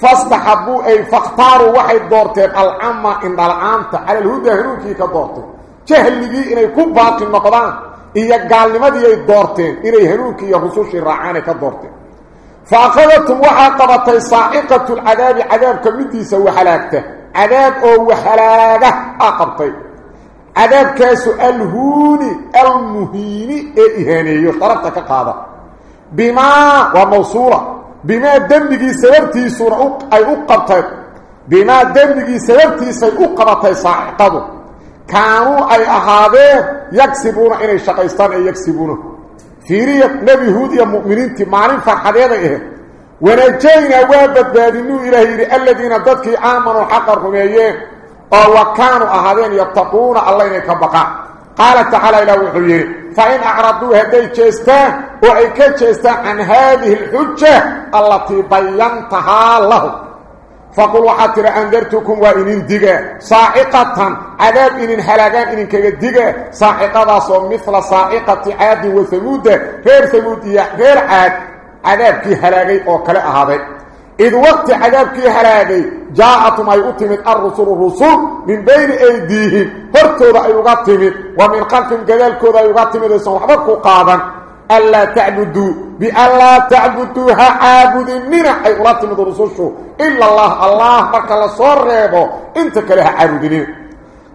فاستحبوا أي فاختاروا واحد دورتين. العامة إن العامة. على الهدى هنوكي كدورتين. جهل لقي إنه يكون باقي النقضان إيا قال لماذا يدورتين إنه هنوكي يخصوص الرعانة كدورتين فأخذتهم وحاقبتي صاعقة العذاب عذاب كمديسة وحلاكته عذاب أو وحلاكه أقبتي عذاب كاسو الهوني المهيني إيهاني طرفتك قادة بما وموصولة بما دمجي سببتي سورة أي أقبتي بما دمجي سببتي سيقبتي صاعقته كانوا أي أهادين يكسبون إني شقيستان أي يكسبونه فيرية نبي هود يا مؤمنين تمارين فرحدين إيه. ونجينا وابدبادنو إلهي الذين ضدك آمنوا حقا رميين وكانوا أهدين يتقون الله إنك بقى قال تعالى إلى وحيري فإن أعرضوا هدي جيستان جيستان عن هذه الحجة التي بينتها له. فقل وحاتر أنذرتكم وإن اندقى صاعقة عذاب إن هلاقان إن كدقى صاعقة صو مثل صاعقة عاد وثمود. غير ثمود غير عاد. عذاب كي هلاقي أو كلا هذا إذ وقت عذاب كي هلاقي جاءتهم أي أتمت الرسول الرسول من بين أيديهم. هرتوا أي أغتمت ومن خلفهم كذلك أي أغتمت يسمى قادا ألا تعبدوا بألا تعبدوها عابدين أي أغتمت الرسول إلا الله الله مركا لصور ريبو إنت كلها عابدين.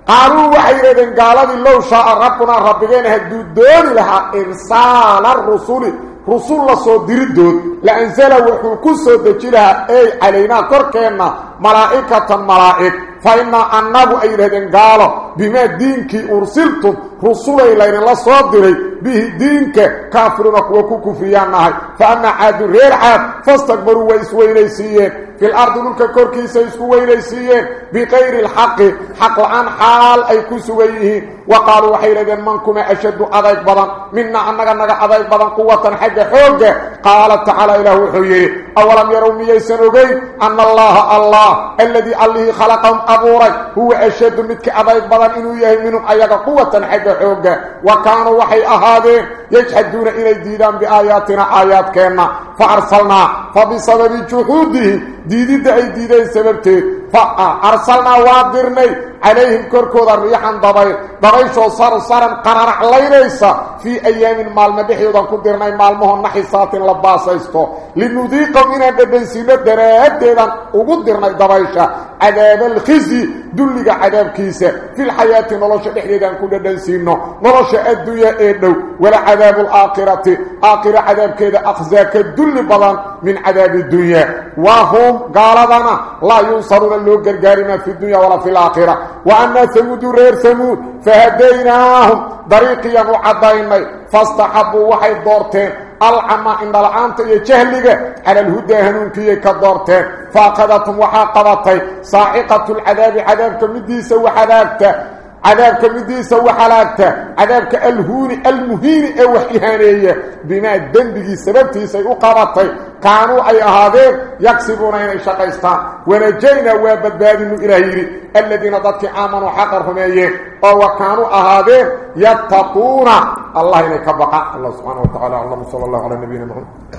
قالوا وحيرين قالوا لو شاء ربنا ربنا هدو دون لها إرسال الرسول. رسول الله سو ديردود لأنزل وحو كسو دجلها. أي علينا كركينا. ملائكة ملائك. فإنا أنه أيرهدين قالوا بما دينك أرسلتم رسول الله صدري به دينك كافرون وكو كفريان فأما عاد غير عاد فاستكبروا ويسوينيسيين في الأرض ملك كوركي سيسوينيسيين بغير الحق. حق الآن حال أي كسويه وقالوا وحيرا منكم أشد أضيك بضان منا أنك أنك أضيك بضان قوة حق حوجة قال تعالى إله حيي أولم يروا ميسن أغي أن الله الله. الذي الله خلقهم أبوري هو أشد متك أضيك بضان إنه يهمنهم أيك قوة حق حوجة وكانوا وحي أهادين يجحدون إلي ديدان بآياتنا آيات كينا فأرسلنا فبسبب جهوده ديدي أي ديدين سببته فأرسلنا وادرني عليهم كركودا ريحا ضبير ضبيشو صار صارا قرار علينيسا. في أيام مال مدحيودا كدرنا مالمهم نحيسات لباسيستو. لنذيق من الدبنسينة دراد ديدان. وقدرنا ضبيشا عذاب الخزي. دلق عذاب كيسة. في الحياة نلوش بحريدان كل دنسينو نلوش الدنيا إيدو. ولا عذاب الآخرة. آخر عذاب كذا أخزاك الدل بضان من عذاب الدنيا. وهم قالدنا لا ينصرون اللوغر قارما في الدنيا ولا في الآخرة. وأن ثمود رير ثمود فهديناهم طريقيا وعدينا فاستحبوا وحي دورتين العما إن العامة يجهلك على الهدى هنونكي كدورتين. فأخذتهم وحاقبتي. صاعقة العذاب عذابك مديسة وحذابته عذابك مديسة وحلاكته عذابك الهوني المهين أو وحيهانية. بما الدنبغي سببتي سيقابطي كانوا أي أهادين يكسبون إن شقيستان ونجينا وابدبادين إلهيري. الذين ضدك آمنوا حقرهم أيه وكانوا أهادين يتقون. الله إنك بقى. الله سبحانه وتعالى. اللهم صلى الله على نبينا محمد.